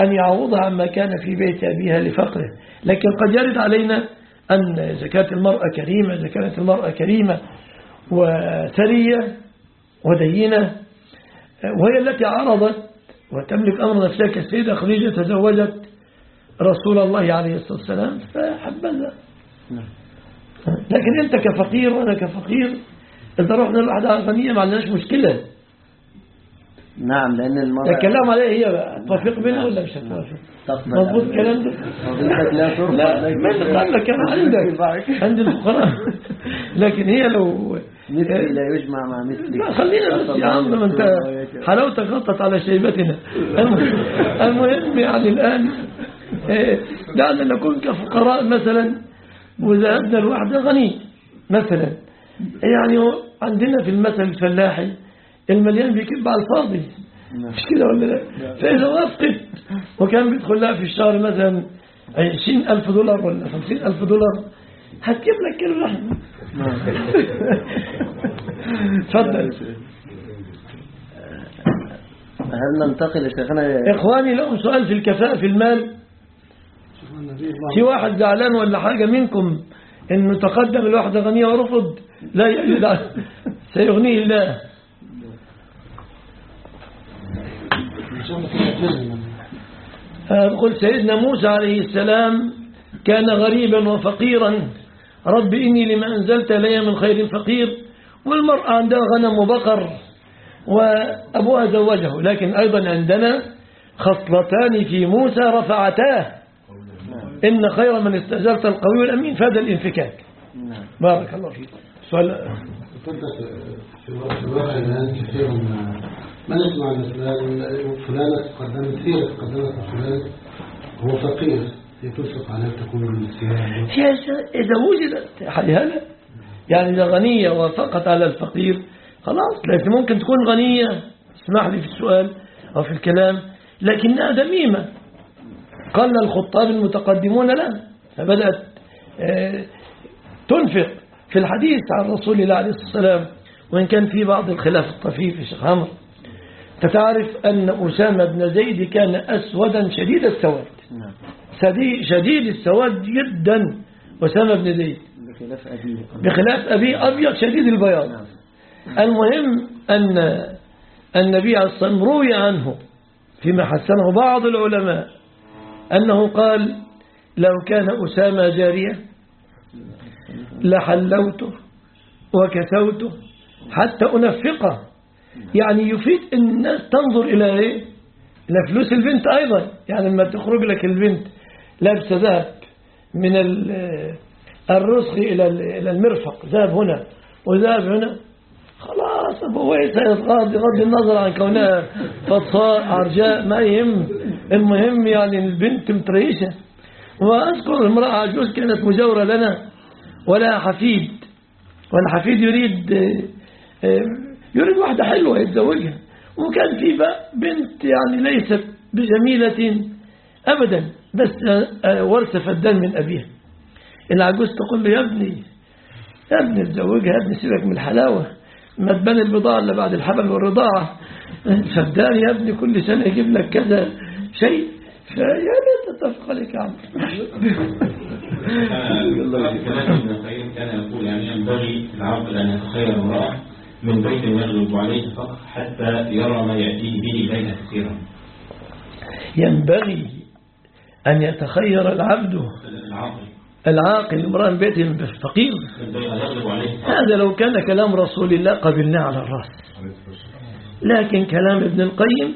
أن يعوضها عما كان في بيت أبيها لفقره. لكن قد يرد علينا أن زكاة المرأة كريمة إذا كانت المرأة كريمة وثرية ودينة وهي التي عرضت وتملك أمر نفسها كالسيدة خديجة تزوجت رسول الله عليه الصلاة والسلام فحبذا. لكن أنت كفقير وأنا كفقير إذا رحنا لوحدها غنية ما عندناش مشكلة. نعم لأن المرأة الكلام عليها هي توافق منها ولا مش هتوافق تقبل مظبوط الكلام ده لا لا تتعلق كان عندك عند الفقراء. لكن هي لو مثلي لا يجمع مع مثلي. لا خلينا بس يا عم انت حلاوتك غطت على شيبتنا. المهم يعني الآن دعنا نكون كفقراء مثلا وذهبنا الواحدة غني مثلا. يعني عندنا في المثل الفلاحي المليان بيكب على الفاضي مش كده ولا لا؟ فإذا وافقت. وكان بيدخل لها في الشهر مثلا عشرين ألف دولار ولا خمسين ألف دولار. هتجيب لك كيلو لحمة تفضل. هل ننتقل يا شيخنا؟ إخواني لهم سؤال في الكفاءة في المال. في واحد زعلان ولا حاجة منكم انه تقدم الواحدة غنية ورفض؟ لا يجد سيغنيه الله. قل سيدنا موسى عليه السلام كان غريبا وفقيرا رب إني لما أنزلت لي من خير فقير والمرأة عندها غنم وبقر وأبوها زوجه لكن أيضا عندنا خصلتان في موسى رفعتاه إن خير من استأجرت القوي الأمين فهذا الانفكاك بارك الله فيك سؤال في الواقع الآن كثيرا ما ما نسمع أن فلان فلانة قدمت هي قدمت فلان هو فقير على أن تكون من إذا وجدت هذا يعني إذا غنية وافقت على الفقير خلاص لكن ممكن تكون غنية. اسمح لي في السؤال أو في الكلام لكنها دميمة قال الخطاب المتقدمون لا فبدأت آه، تنفق في الحديث عن رسول الله عليه الصلاة والسلام وإن كان في بعض الخلاف الطفيف في شيخ عمرو. فتعرف أن أسامة بن زيد كان أسودا شديد السواد. نعم. شديد, شديد السواد جدا أسامة بن زيد. بخلاف أبيه بخلاف أبيه أبيض شديد البياض. نعم. المهم أن النبي عليه الصلاة والسلام روي عنه فيما حسنه بعض العلماء أنه قال لو كان أسامة جارية لحلوته وكسوته حتى أنفقه يعني يفيد أن الناس تنظر إلى إيه؟ إلى فلوس البنت أيضا. يعني لما تخرج لك البنت لابسة ذهب من ال- الرسخ إلى ال- إلى المرفق ذهب هنا وذهب هنا خلاص أبو ويس بغض النظر عن كونها فطاء عرجاء ما يهم. المهم يعني البنت متريشة. وأذكر امرأة عجوز كانت مجاورة لنا ولا حفيد. والحفيد يريد آه، آه، يريد واحدة حلوة يتزوجها. وكان في بقى بنت يعني ليست بجميلة أبدا بس آه، آه، ورثة فدان من أبيها. العجوز تقول له يا ابني يا ابني اتزوجها يا ابني سيبك من الحلاوة ما تبان البضاعة إلا بعد الحبل والرضاعة. فدان يا ابني كل سنة يجيب لك كذا شيء. فيا ليت تتفق عليك يا عم. كان يقول يعني ينبغي العبد أن يتخير امرأة من بيت يغلب عليه فقط حتى يرى ما يأتيه به ليلة كثيرا. ينبغي أن يتخير العبد العاقل. امرأ من بيته فقير من بيت فقط. هذا لو كان كلام رسول الله قبلناه على الرأس. لكن كلام ابن القيم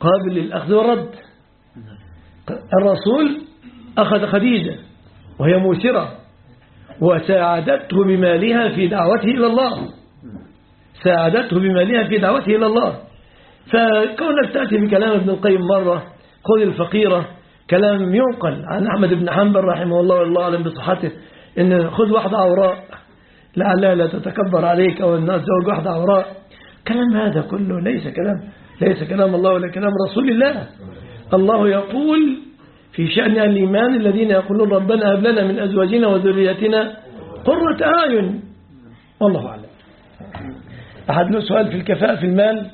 قابل للأخذ والرد. الرسول أخذ خديجة وهي موسرة وساعدته بمالها في دعوته إلى الله. ساعدته بمالها في دعوته إلى الله. فكونك تأتي بكلام ابن القيم مرة خذ الفقيرة كلام ينقل عن أحمد بن حنبل رحمه الله والله أعلم بصحته إن خذ واحدة عوراء لعلها لا تتكبر عليك أو الناس زوج واحدة عوراء كلام هذا كله ليس كلام ليس كلام الله ولا كلام رسول الله. الله يقول في شأن الإيمان الذين يقولون ربنا هب لنا من أزواجنا وذريتنا قرة أعين. والله أعلم. أحد له سؤال في الكفاءة في المال؟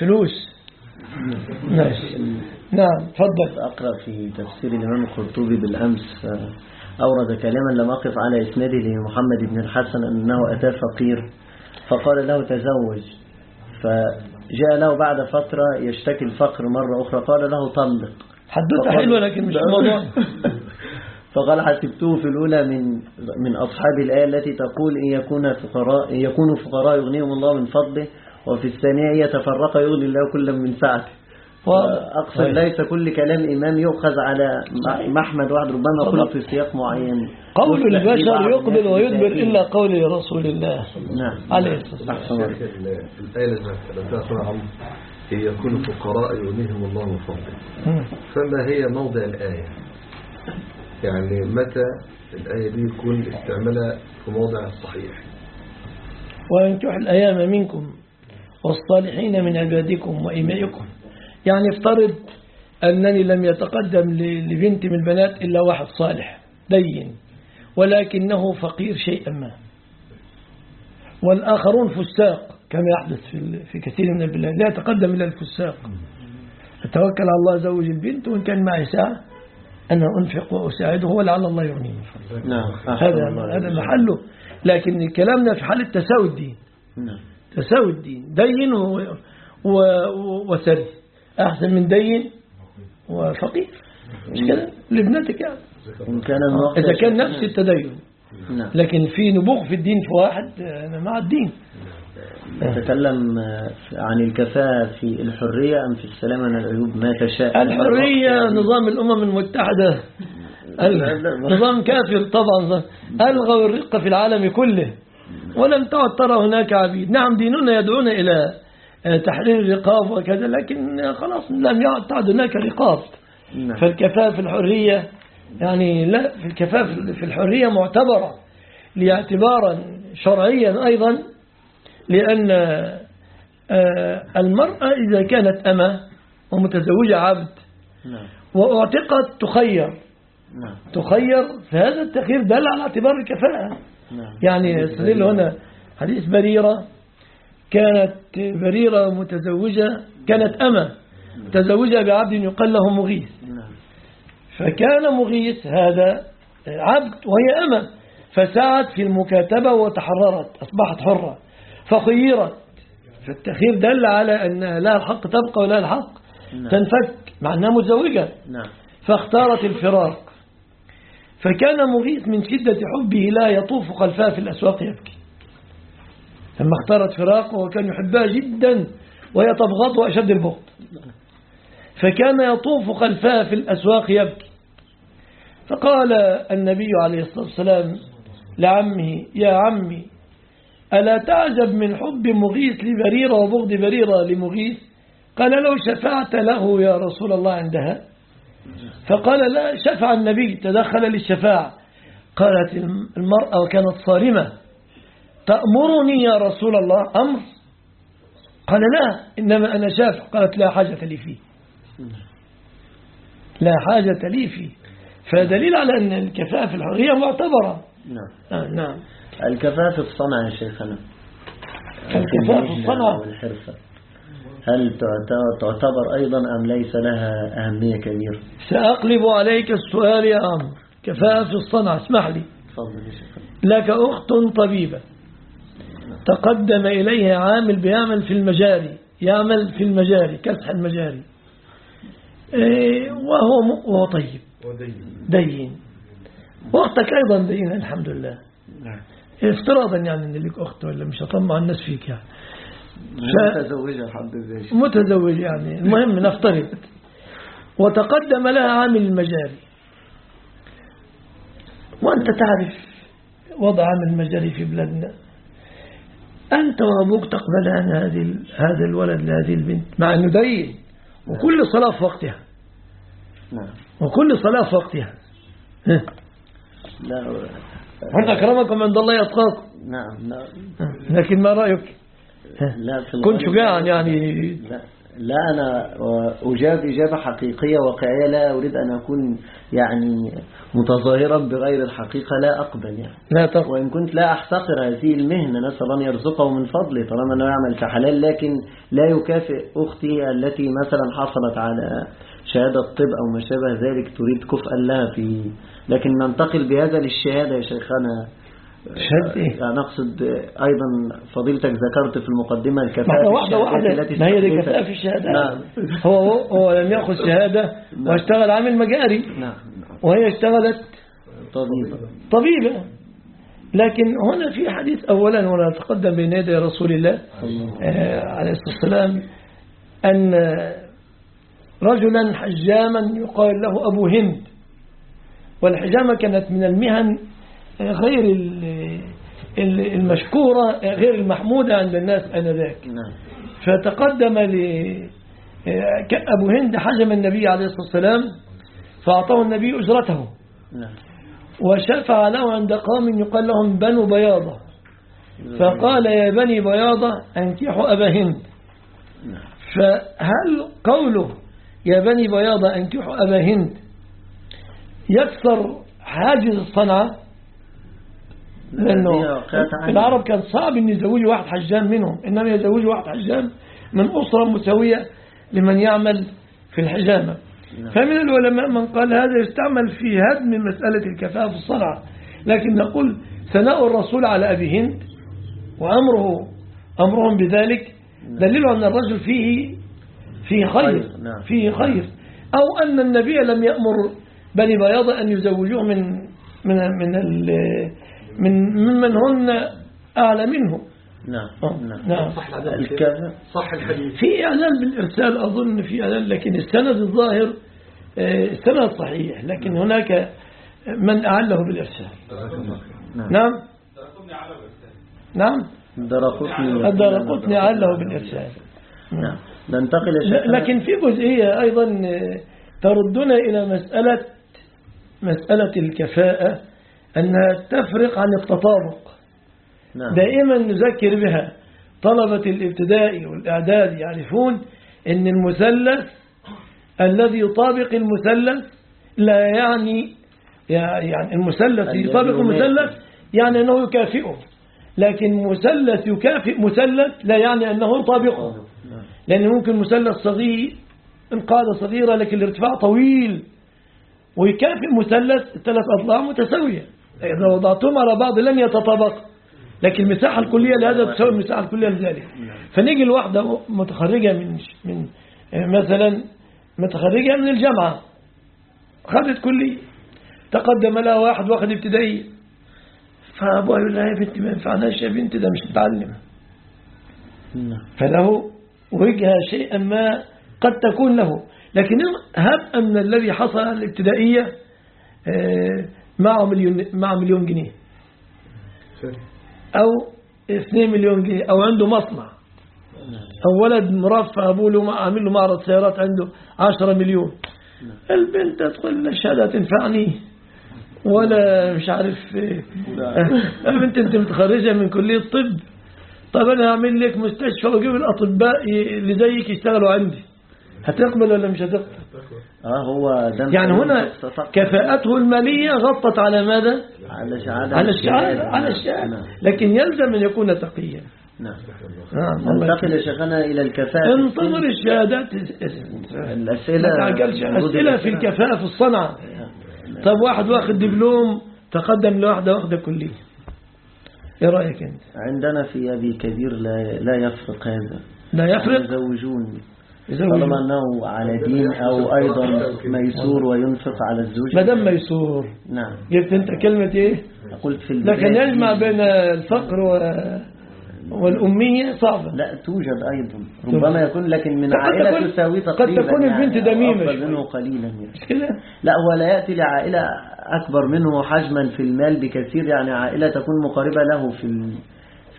فلوس. ماشي. نعم. تفضل. أقرأ في تفسير الإمام القرطبي بالأمس؟ أورد كلاما لم أقف على إسناده لمحمد بن الحسن أنه أتى فقير فقال له تزوج. فجاء له بعد فترة يشتكي الفقر مرة أخرى قال له طلق. حدوته حلوة لكن مش موضوع فقال حسبته في الأولى من من أصحاب الآية التي تقول إن يكون فقراء إن يكونوا فقراء يغنيهم الله من فضله وفي الثانية إن يتفرق يغني الله كل من سعته. أقصد طيب. ليس كل كلام إمام يؤخذ على محمد واحد ربما يكون في سياق معين. قول البشر يقبل ويدبر. إلا قول رسول الله. نعم. عليه الصلاة والسلام. أحسن الله. الآية اللي ذكرتها صلى عم هي يكون فقراء يغنيهم الله من فضله. فما هي موضع الآية؟ يعني متى الآية دي يكون استعمالها في موضع الصحيح؟ وينكح الأيام منكم والصالحين من عبادكم وإمائكم. يعني افترض أنني لم يتقدم لبنت من البنات إلا واحد صالح دين ولكنه فقير شيئا ما. والآخرون فساق كما يحدث في كثير من البلاد. لا يتقدم إلى الفساق. أتوكل على الله زوج البنت وإن كان معي ساعة أنا أنفق وأساعده ولعل الله فضله. نعم هذا هذا. محله. لكن كلامنا في حالة تساوي الدين. نعم. تساوي الدين. دين و... و... و... وثري أحسن من دين وفقير. مش كده لابنتك يعني. الوقت إذا كان نفس التدين. نعم. لكن في نبوغ في الدين في واحد أنا مع الدين. نتكلم آه، عن الكفاءة في الحرية أم في السلامة من العيوب؟ ما تشاء. الحرية نظام الأمم المتحدة. ال- نظام كافر طبعا. ألغوا الرقة في العالم كله. ولم تعد ترى هناك عبيد. نعم ديننا يدعونا إلى آه، تحرير الرقاب وكذا لكن خلاص لم يعد تعد هناك رقاب. نعم. فالكفاءة في الحرية يعني لا في الكفاءة في الحرية معتبرة. لاعتبارا شرعيا أيضا لأن آه، المرأة إذا كانت أمة ومتزوجة عبد نعم. وأعتقت تخير. نعم. تخير فهذا التخيير دل على اعتبار الكفاءة. نعم. يعني يستدل هنا حديث بريرة. كانت بريرة متزوجة كانت أمة متزوجة بعبد يقال له مغيث. فكان مغيث هذا عبد وهي أمة فسعت في المكاتبة وتحررت أصبحت حرة. فخيرت فالتخير دل على أن لا الحق تبقى ولا الحق نعم. تنفك مع أنها متزوجة نعم. فاختارت الفراق. فكان مغيث من شدة حبه لا يطوف خلفها في الأسواق يبكي. لما اختارت فراقه وكان يحبها جدا وهي تبغضه أشد البغض. فكان يطوف خلفها في الأسواق يبكي. فقال النبي عليه الصلاة والسلام لعمه يا عمي ألا تعجب من حب مغيث لبريرة وبغض بريرة لمغيث؟ قال لو شفعت له يا رسول الله عندها. فقال لا شفع النبي تدخل للشفاعة. قالت المرأة وكانت صارمة. تأمرني يا رسول الله أمر؟ قال لا إنما أنا شافع. قالت لا حاجة لي فيه. لا حاجة لي فيه. فدليل على أن الكفاءة في الحرية معتبرة. نعم. آه نعم. الكفاءة في الصنعة يا شيخنا. الكفاءة في الصنعة. والحرفة. هل تعت- تعتبر أيضا أم ليس لها أهمية كبيرة؟ سأقلب عليك السؤال يا أمر كفاءة في الصنعة اسمح لي. تفضل يا شيخنا. لك أخت طبيبة تقدم إليها عامل بيعمل في المجاري. يعمل في المجاري كسح المجاري. إيه، وهو وهو طيب. ودين دين. وأختك أيضا دين الحمد لله. نعم. افتراضا يعني إن لك أخت ولا مش هطمع الناس فيك يعني. متزوجة الحمد لله. متزوج يعني. المهم نفترض. وتقدم لها عامل المجاري. وأنت تعرف وضع عامل المجاري في بلادنا. أنت وأبوك تقبلان هذه هذا الولد لهذه البنت مع أنه دين. وكل صلاة في وقتها. نعم. وكل صلاة في وقتها. ها. لا وأن أكرمكم عند الله يتقاكم. نعم. ها. لكن ما رأيك. لا في كن الغالب- شجاعا يعني. لا, لا أنا أجاب إجابة حقيقية واقعية لا أريد أن أكون يعني متظاهرا بغير الحقيقة لا أقبل يعني. لا تقل وإن كنت لا أحتقر هذه المهنة نسأل أن يرزقه من فضله طالما أنه يعمل كحلال لكن لا يكافئ أختي التي مثلا حصلت على شهادة طب أو ما شابه ذلك تريد كفءا لها في لكن ننتقل بهذا للشهادة يا شيخنا. شهادة إيه؟ يعني أقصد أيضا فضيلتك ذكرت في المقدمة الكفاءة واحدة في واحدة واحدة. التي ما هي دي. كفاءة في الشهادة؟ نعم. هو هو, هو لم يأخذ شهادة واشتغل عامل مجاري. نعم نعم. وهي اشتغلت طبيبا طبيبة. لكن هنا في حديث أولا ولا نتقدم بين يدي رسول الله آه، عليه الصلاة والسلام أن رجلا حجاما يقال له أبو هند. والحجامة كانت من المهن غير ال- ال- المشكورة غير المحمودة عند الناس آنذاك. نعم. فتقدم أبو هند حجم النبي عليه الصلاة والسلام فأعطاه النبي أجرته. نعم. وشفع له عند قوم يقال لهم بنو بياضة. فقال يا بني بياضة أنكحوا أبا هند. نعم. فهل قوله يا بني بياضة أنكحوا أبا هند يكسر حاجز الصنعة لأنه العرب كان صعب أن يزوجوا واحد حجام منهم إنما يزوجوا واحد حجام من أسرة مساوية لمن يعمل في الحجامة. نعم. فمن العلماء من قال هذا يستعمل في هدم مسألة الكفاءة في الصنعة لكن نقول ثناء الرسول على أبي هند وأمره أمرهم بذلك دليل أن الرجل فيه فيه خير خير، نعم. فيه خير. أو أن النبي لم يأمر بني بياضة أن يزوجوه من من من ال- من ممن هن أعلى منه. نعم آه، نعم. نعم. الكفاءة صح الحديث. في إعلان بالإرسال أظن في إعلان لكن السند الظاهر آه، السند صحيح لكن هناك من أعله بالإرسال. نعم. نعم؟ نعم؟ الدارقطني أعله بالإرسال. نعم. ننتقل لكن في جزئية أيضا آه، تردنا إلى مسألة مسألة الكفاءة أنها تفرق عن التطابق. نعم. دائما نذكر بها طلبة الابتدائي والإعداد يعرفون أن المثلث الذي يطابق المثلث لا يعني يعني المثلث الذي يطابق. المثلث يعني أنه يكافئه لكن مثلث يكافئ مثلث لا يعني أنه طابقه لأن ممكن مثلث صغير القاعدة صغيرة لكن الارتفاع طويل. ويكافئ مثلث ثلاث أضلاع متساوية. إذا وضعتهم على بعض لن يتطابق. لكن المساحة الكلية لهذا تساوي المساحة الكلية لذلك. فنيجي الواحدة متخرجة من من مثلا متخرجة من الجامعة. خدت كلية. تقدم لها واحد واخد ابتدائية فأبوها يقول لها يا بنتي ما ينفعناش يا بنتي ده مش متعلم. فله وجهة شيئا ما قد تكون له. لكن هب أن الذي حصل على الابتدائية آه، معه مليون, معه مليون جنيه. أو 2 مليون جنيه أو عنده مصنع. أو ولد مرفع أبوه له عامل له معرض سيارات عنده 10 مليون. البنت تقول لا الشهادة تنفعني ولا مش عارف إيه. البنت أنت متخرجة من كلية طب. طب أنا هعمل لك مستشفى وأجيب الأطباء اللي زيك يشتغلوا عندي. هتقبل ولا مش هتقبل؟ آه هو ده يعني هنا. كفاءته المالية غطت على ماذا؟ على شهادة. على الشهادة على الشهادة. لكن يلزم أن يكون تقيا. نعم. نعم ننتقل يا شيخنا إلى الكفاءة انتظر الشهادات. الأسئلة أسئلة في الكفاءة في الصنعة. طب واحد واخد دبلوم تقدم لواحدة واخدة كلية. إيه رأيك أنت؟ عندنا في أبي كبير لا لا يفرق هذا. لا يفرق؟ يزوجون يزوج طالما أنه على دين أو أيضا ميسور وينفق على الزوج. ما دام ميسور. نعم. جبت أنت كلمة إيه؟ قلت في لكن يجمع بين الفقر و... والأمية صعبة. لا توجد أيضا. ربما يكون لكن من قد عائلة تساوي قد تقريبا تكون البنت يعني دميمة شوي. منه قليلا يعني. لا هو لا يأتي لعائلة أكبر منه حجما في المال بكثير يعني عائلة تكون مقاربة له في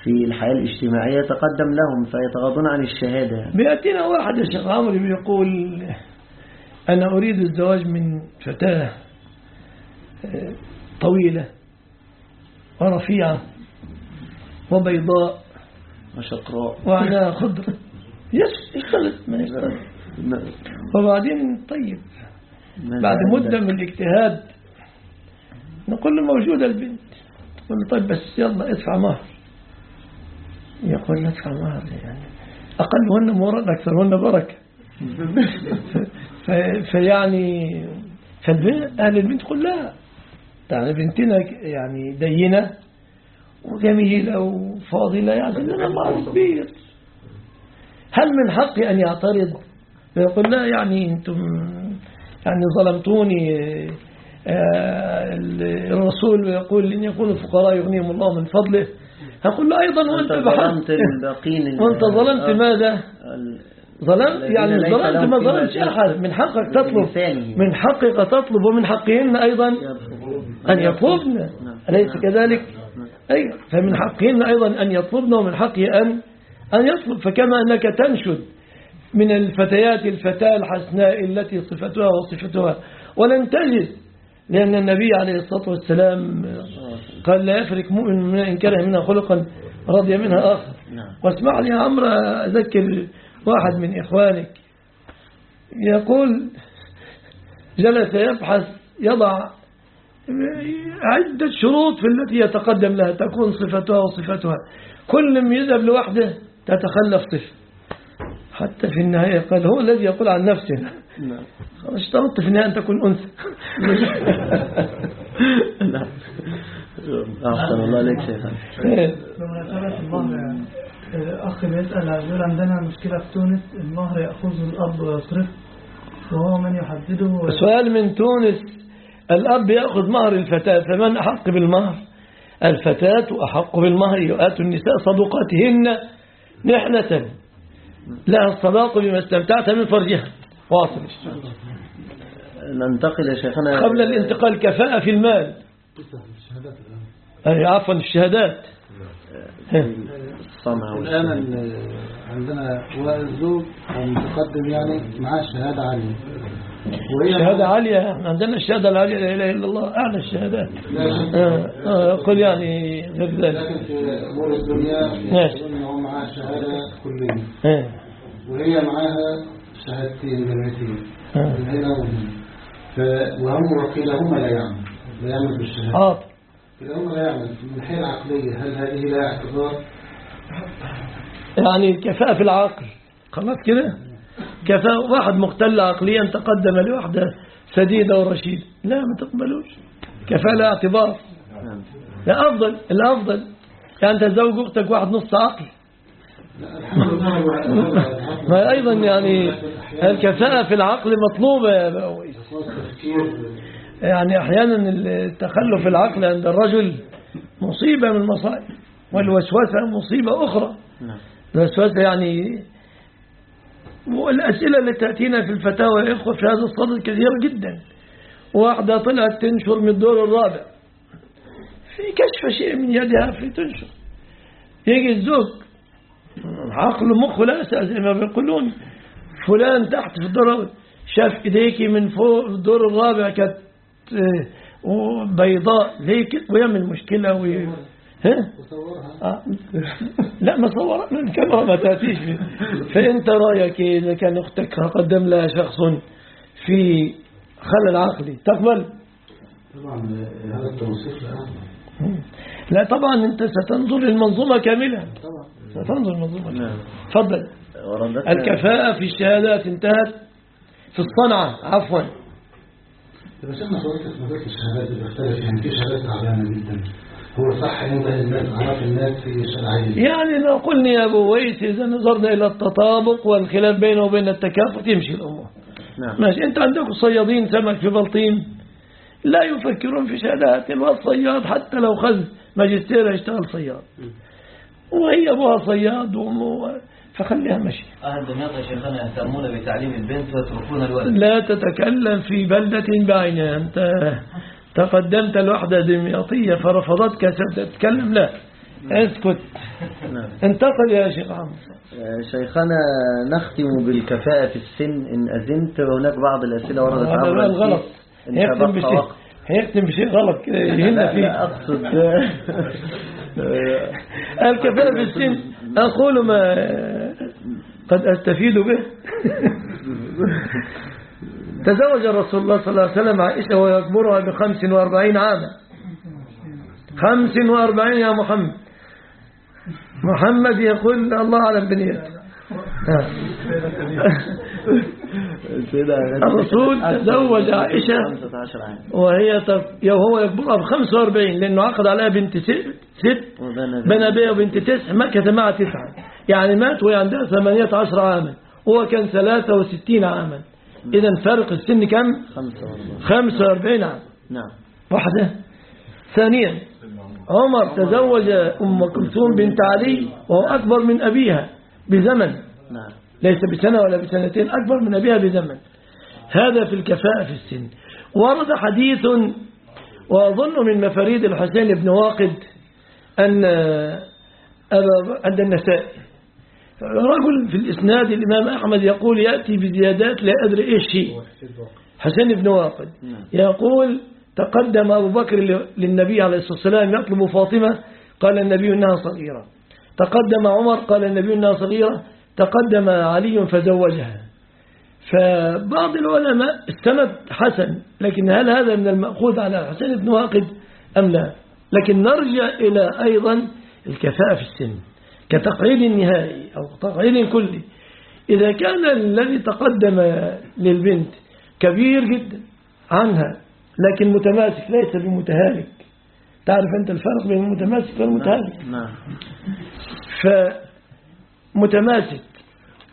في الحياة الاجتماعية تقدم لهم فيتغاضون عن الشهادة. بيأتينا واحد يا شيخ عمرو بيقول أنا أريد الزواج من فتاة آه، طويلة ورفيعة وبيضاء وشقراء وعناها خضرة يس اشتغل ما يشتغل وبعدين طيب بعد؟ مدة من الاجتهاد نقول له موجودة البنت تقول له طيب بس يلا ادفع مهر يقول ادفع مهر يعني أقلهن مراد أكثرهن بركة. فيعني فالبنت أهل البنت تقول لا. يعني بنتنا يعني دينة وجميلة وفاضلة يعني لنا الله كبير. هل من حقي أن يعترض؟ ويقول لا يعني أنتم يعني ظلمتوني. آه، الرسول يقول إن يكونوا فقراء يغنيهم الله من فضله. هقول له أيضا وأنت أنت بحثت وأنت ظلمت آه، ماذا؟ ظلمت؟ يعني ظلمت ما ظلمتش أحد. من حقك تطلب. من حقك تطلب ومن حقهن أيضا أن يطلبن. أليس كذلك؟ أيوة فمن حقهن أيضا أن يطلبن ومن حقه أن أن يطلب. فكما أنك تنشد من الفتيات الفتاة الحسناء التي صفتها وصفتها ولن تجد لأن النبي عليه الصلاة والسلام قال لا يفرق مؤمن من إن كره منها خلقا رضي منها آخر. نعم. واسمع لي يا عمرو أذكر واحد من إخوانك. يقول جلس يبحث يضع عدة شروط في التي يتقدم لها تكون صفتها وصفتها. كل من يذهب لوحده تتخلف صفة. حتى في النهاية قال هو الذي يقول عن نفسه. نعم. اشترطت في النهاية أن تكون أنثى. نعم. أحسن الله عليك شيخنا بمناسبة المهر آه، أخ بيسأل يقول عندنا مشكلة في تونس؟ المهر يأخذه الأب ويصرف وهو من يحدده؟ سؤال من تونس الأب يأخذ مهر الفتاة فمن أحق بالمهر؟ الفتاة أحق بالمهر يؤاتوا النساء صدقاتهن نحلة. لها الصداق بما استمتعت من فرجها. واصل. ننتقل يا شيخنا قبل الانتقال كفاءة في المال. الشهادات الآن أي عفوا الشهادات. الصنع الآن ال- عندنا الزوج أو المتقدم يعني معاه شهادة عالية. وهي شهادة عالية. إحنا عندنا الشهادة العالية لا إله إلا الله أعلى الشهادات آه، آه، قل يعني غير ذلك. لكن في أمور الدنيا ماشي. هو معاه شهادة كلية. آه، وهي معاها شهادتين جامعتين آه. من هنا ومن وهم وكيلهما لا يعمل لا يعمل بالشهادة إذا هم لا يعمل. من الناحية العقلية هل هذه لا اعتبار؟ يعني كفاءة في العقل. خلاص كده؟ كفاءة واحد مختل عقليا تقدم لوحدة سديدة ورشيدة لا ما تقبلوش. كفاءة لا اعتبار. لا أفضل الأفضل. يعني أنت زوج أختك واحد نص عقل. ما أيضا يعني الكفاءة في العقل مطلوبة يا بأويس يعني أحيانا التخلف العقل عند الرجل مصيبة من المصائب والوسوسة مصيبة أخرى. نعم. الوسوسة يعني والأسئلة اللي تأتينا في الفتاوى يا إخوة في هذا الصدد كثيرة جدا. واحدة طلعت تنشر من الدور الرابع. في كشف شيء من يدها في تنشر. يجي الزوج عقله مخه لا زي ما بيقولون. فلان تحت في الدور شاف ايديكي من فوق الدور الرابع كانت آه، بيضاء ليه ويعمل مشكلة وي... ها؟ تصورها آه. لا ما صور من الكاميرا ما. فأنت رأيك إيه إذا كان أختك قدم لها شخص في خلل عقلي تقبل؟ طبعا هذا التوصيف لا. طبعا أنت ستنظر للمنظومة كاملة. طبعا. ستنظر للمنظومة كاملة. نعم. تفضل. وردت الكفاءة في الشهادات انتهت. في الصنعة عفوا. بس إحنا في مدرسة الشهادات بتختلف يعني في شهادات تعبانة جدا. هو صح ينبه الناس عرف الناس في شرعية. يعني لو قلنا يا أبو ويس إذا نظرنا إلى التطابق والخلاف بينه وبين التكافؤ تمشي الأمور. نعم. ماشي. أنت عندك صيادين سمك في بلطيم؟ لا يفكرون في شهادات. الواد صياد حتى لو خذ ماجستير يشتغل صياد. وهي أبوها صياد وأمه فخليها ماشي. أهل دمياط يا شيخنا يهتمون بتعليم البنت ويتركون الولد. لا تتكلم في بلدة بعينها. أنت تقدمت الوحدة دمياطية فرفضتك ستتكلم. لا. اسكت. نعم. انتقل يا شيخ عمرو. آه، شيخنا نختم بالكفاءة في السن. إن أذنت وهناك بعض الأسئلة وردت هذا عبر الغلط. هيختم بشيء. هيختم بشيء غلط كده يهنا لا, لا فيه. أقصد. الكفاءة في السن. أقول ما قد أستفيد به. تزوج رسول الله صلى الله عليه وسلم عائشة ويكبرها بخمس وأربعين عاما. خمس وأربعين يا محمد. محمد يقول الله أعلم بنيته. الرسول تزوج عائشة 15 عام. وهي وهو يكبرها ب 45 لأنه عقد عليها بنت ست, بنى بها بنت تسع مكث معها تسعة. يعني مات وهي عندها 18 عاما. هو كان 63 عاما. إذا فرق السن كم؟ 45 45 عام. نعم. واحدة. ثانيا عمر تزوج أم كلثوم بنت علي وهو أكبر من أبيها بزمن. نعم. ليس بسنة ولا بسنتين أكبر من أبيها بزمن. هذا في الكفاءة في السن. ورد حديث وأظن من مفاريد الحسين بن واقد أن أبا عند النسائي. رجل في الإسناد الإمام أحمد يقول يأتي بزيادات لا أدري إيش هي. حسين بن واقد. يقول تقدم أبو بكر للنبي عليه الصلاة والسلام يطلب فاطمة قال النبي إنها صغيرة. تقدم عمر قال النبي إنها صغيرة. تقدم علي فزوجها. فبعض العلماء السند حسن لكن هل هذا من المأخوذ على حسين بن واقد أم لا؟ لكن نرجع إلى أيضا الكفاءة في السن. كتقعيد نهائي أو تقعيد كلي. إذا كان الذي تقدم للبنت كبير جدا عنها لكن متماسك ليس بمتهالك. تعرف أنت الفرق بين المتماسك والمتهالك؟ نعم فمتماسك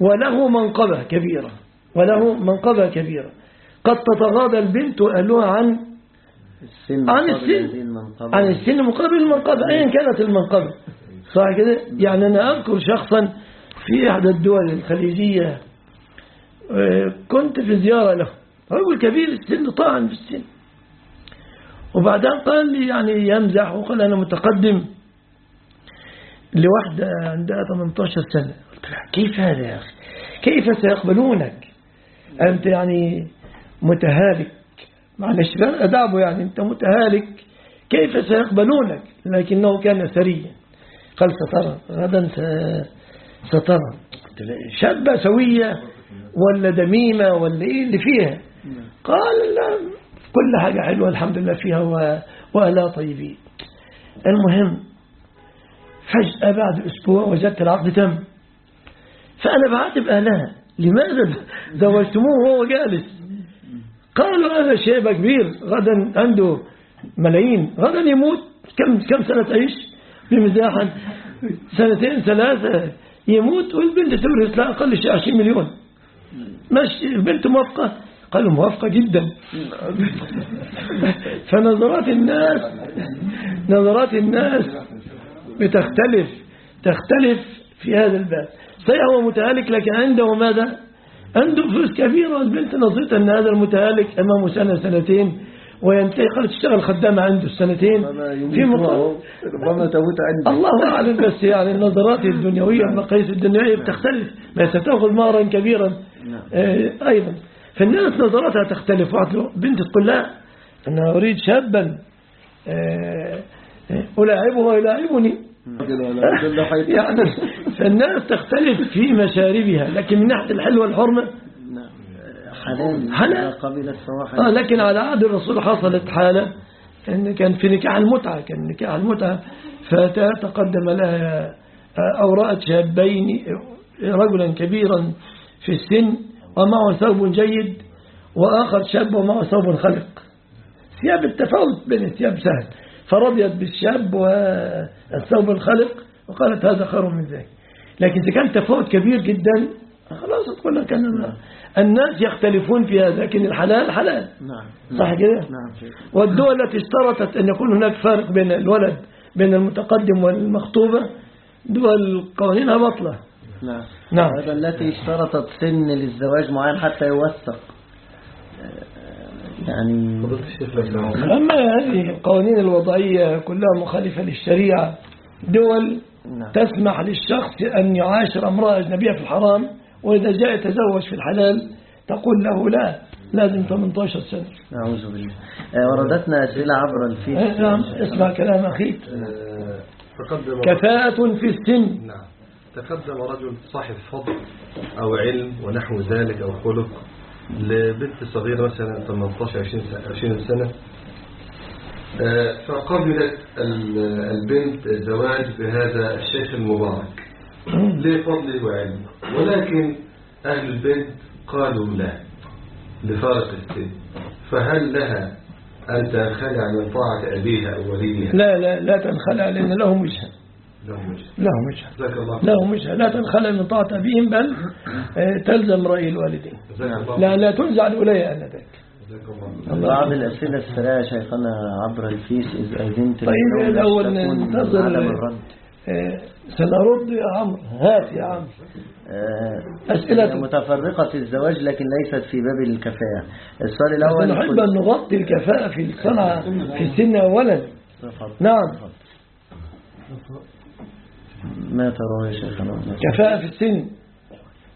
وله منقبة كبيرة وله منقبة كبيرة. قد تتغاضى البنت وأهلها عن السن عن السن. عن السن مقابل المنقبة أيا كانت المنقبة. صح كده؟ يعني أنا أذكر شخصا في إحدى الدول الخليجية آه، كنت في زيارة له. رجل كبير السن طاعن في السن. وبعدين قال لي يعني يمزح وقال أنا متقدم لواحدة عندها 18 سنة. قلت له كيف هذا يا أخي؟ كيف سيقبلونك؟ أنت يعني متهالك. معلش أدعبه يعني أنت متهالك. كيف سيقبلونك؟ لكنه كان ثريا قال سترى. غدا سترى. شابة سوية ولا دميمة ولا إيه اللي فيها؟ قال لا كل حاجة حلوة الحمد لله فيها وأهلها طيبين. المهم فجأة بعد أسبوع وجدت العقد تم. فأنا بعاتب أهلها لماذا زوجتموه وهو جالس؟ قالوا هذا شيء كبير غدا عنده ملايين. غدا يموت. كم كم سنة تعيش؟ بمزاحا سنتين ثلاثة يموت والبنت تورث لا أقل شيء 20 مليون. مش البنت موافقة؟ قالوا موافقة جدا. فنظرات الناس نظرات الناس بتختلف تختلف في هذا الباب. صحيح هو متهالك لكن عنده ماذا؟ عنده فلوس كبيرة البنت نظرت أن هذا المتهالك أمامه سنة سنتين. وينتهي قالت تشتغل خدامة عنده سنتين. في مقابل ربما تموت عندي الله أعلم بس يعني النظرات الدنيوية المقاييس الدنيوية بتختلف ما ستأخذ مهرا كبيرا. آه، أيضا. فالناس نظراتها تختلف. واحد بنت تقول لا أنا أريد شابا آه، آه، ألاعبه ويلاعبني. يعني فالناس تختلف في مشاربها لكن من ناحية الحل والحرمة حلال حلال. قبل آه لكن على عهد الرسول حصلت حالة أن كان في نكاح المتعة كان نكاح المتعة. فتاة تقدم لها آه، أو رأت شابين رجلا كبيرا في السن ومعه ثوب جيد وآخر شاب ومعه ثوب خلق. ثياب التفاوت بين الثياب سهل. فرضيت بالشاب والثوب الخلق وقالت هذا خير من ذلك. لكن إذا كان تفاوت كبير جدا خلاص تقول لك أنا الناس يختلفون في هذا لكن الحلال حلال. نعم. صح كده؟ نعم. شيخ. والدول التي اشترطت أن يكون هناك فارق بين الولد بين المتقدم والمخطوبة. دول قوانينها بطلة نعم. نعم. هذا التي اشترطت سن للزواج معين حتى يوثق. يعني لك لهم أما هذه القوانين الوضعية كلها مخالفة للشريعة دول نعم. تسمح للشخص أن يعاشر امرأة أجنبية في الحرام. وإذا جاء يتزوج في الحلال تقول له لا لازم 18 سنة. نعوذ بالله. آه، وردتنا أسئلة عبر الفيس. آه، نعم اسمع كلام أخيك آه، تقدم كفاءة في السن. نعم. تقدم رجل صاحب فضل أو علم ونحو ذلك أو خلق لبنت صغيرة مثلا 18 20 سنة, 20 سنة. آه، فقبلت ال- البنت الزواج بهذا الشيخ المبارك. لفضل وعلم. ولكن أهل البنت قالوا لا لفارق السن. فهل لها أن تنخلع من طاعة أبيها أو وليها؟ لا لا لا تنخلع لأن لهم وجهة لهم وجه. لهم وجهة جزاك الله لهم وجهة لا تنخلع من طاعة أبيهم بل آه، تلزم رأي الوالدين. جزاك الله لا لا تنزع الولاية آنذاك. جزاك الله بعض الأسئلة السريعة شيخنا عبر الفيس إذ أذنت طيب الأول ننتظر سنرد يا عمرو. هات يا عمرو. آه، أسئلة. متفرقة في الزواج لكن ليست في باب الكفاءة. السؤال الأول نحب أن نغطي الكفاءة في الصنعة في السن أولا. نعم. ما ترى يا شيخنا كفاءة في السن.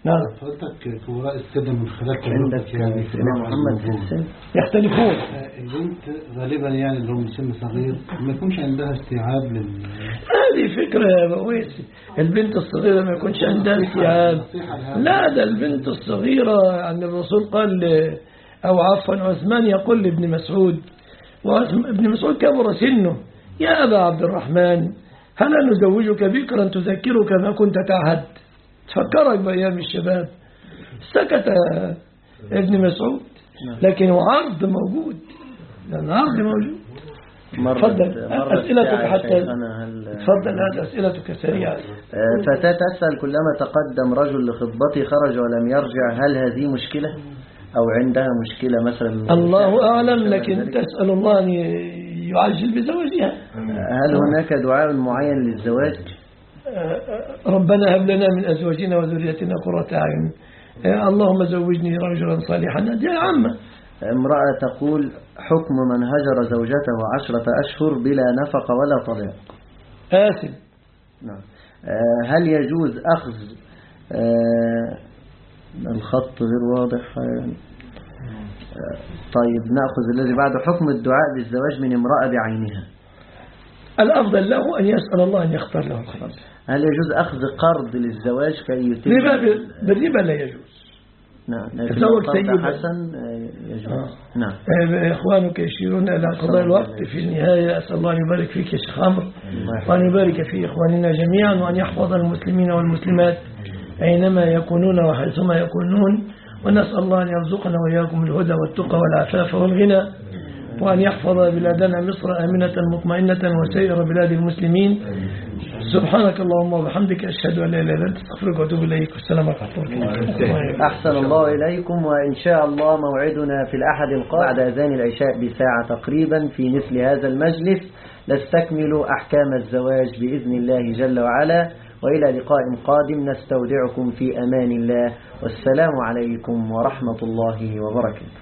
نعم. حضرتك فقراء السن من خلال عندك يعني محمد في الموجود. السن يختلفون. آه، البنت غالبا يعني اللي هو من سن صغير ما يكونش عندها استيعاب لل هذه فكرة يا بويس. البنت الصغيرة ما يكونش عندها استيعاب. لا ده البنت الصغيرة يعني الرسول قال ل- أو عفوا عثمان يقول لابن مسعود وعثم- ابن مسعود كبر سنه. يا أبا عبد الرحمن هل نزوجك بكرا تذكرك ما كنت تعهد؟ تفكرك بأيام الشباب. سكت ابن مسعود. لكن هو عرض موجود. لأن عرض موجود. تفضل. أسئلتك حتى- تفضل. أسئلتك سريعة آه، فتاة تسأل كلما تقدم رجل لخطبتي خرج ولم يرجع هل هذه مشكلة؟ أو عندها مشكلة مثلا؟ الله أعلم لكن تسأل الله أن يعجل بزواجها. هل هناك دعاء معين للزواج؟ ربنا هب لنا من أزواجنا وذريتنا قرة أعين. اللهم زوجني رجلا صالحا. دي عامة. امرأة تقول حكم من هجر زوجته عشرة أشهر بلا نفقة ولا طلاق. آسف. نعم. آه، هل يجوز أخذ آه، الخط غير واضح؟ آه، طيب نأخذ الذي بعده حكم الدعاء بالزواج من امرأة بعينها. الأفضل له أن يسأل الله أن يختار له الخير. هل يجوز أخذ قرض للزواج كي يتم ربا بالربا لا يجوز. نعم المقام سيد- حسن آه، يجوز. آه. نعم. آه، إخوانك يشيرون إلى قضاء الوقت في النهاية. أسأل الله أن يبارك فيك يا شيخ عمرو. وأن يبارك في إخواننا جميعا وأن يحفظ المسلمين والمسلمات أينما يكونون وحيثما يكونون. ونسأل الله أن يرزقنا وإياكم الهدى والتقى والعفاف والغنى. وأن يحفظ بلادنا مصر آمنة مطمئنة وسائر بلاد المسلمين. سبحانك اللهم وبحمدك أشهد أن لا إله إلا أنت أستغفرك وأتوب إليك. والسلام عليكم ورحمة الله أحسن الله إليكم وإن شاء الله موعدنا في الأحد القادم بعد أذان العشاء بساعة تقريبا في مثل هذا المجلس. نستكمل أحكام الزواج بإذن الله جل وعلا وإلى لقاء قادم نستودعكم في أمان الله. والسلام عليكم ورحمة الله وبركاته.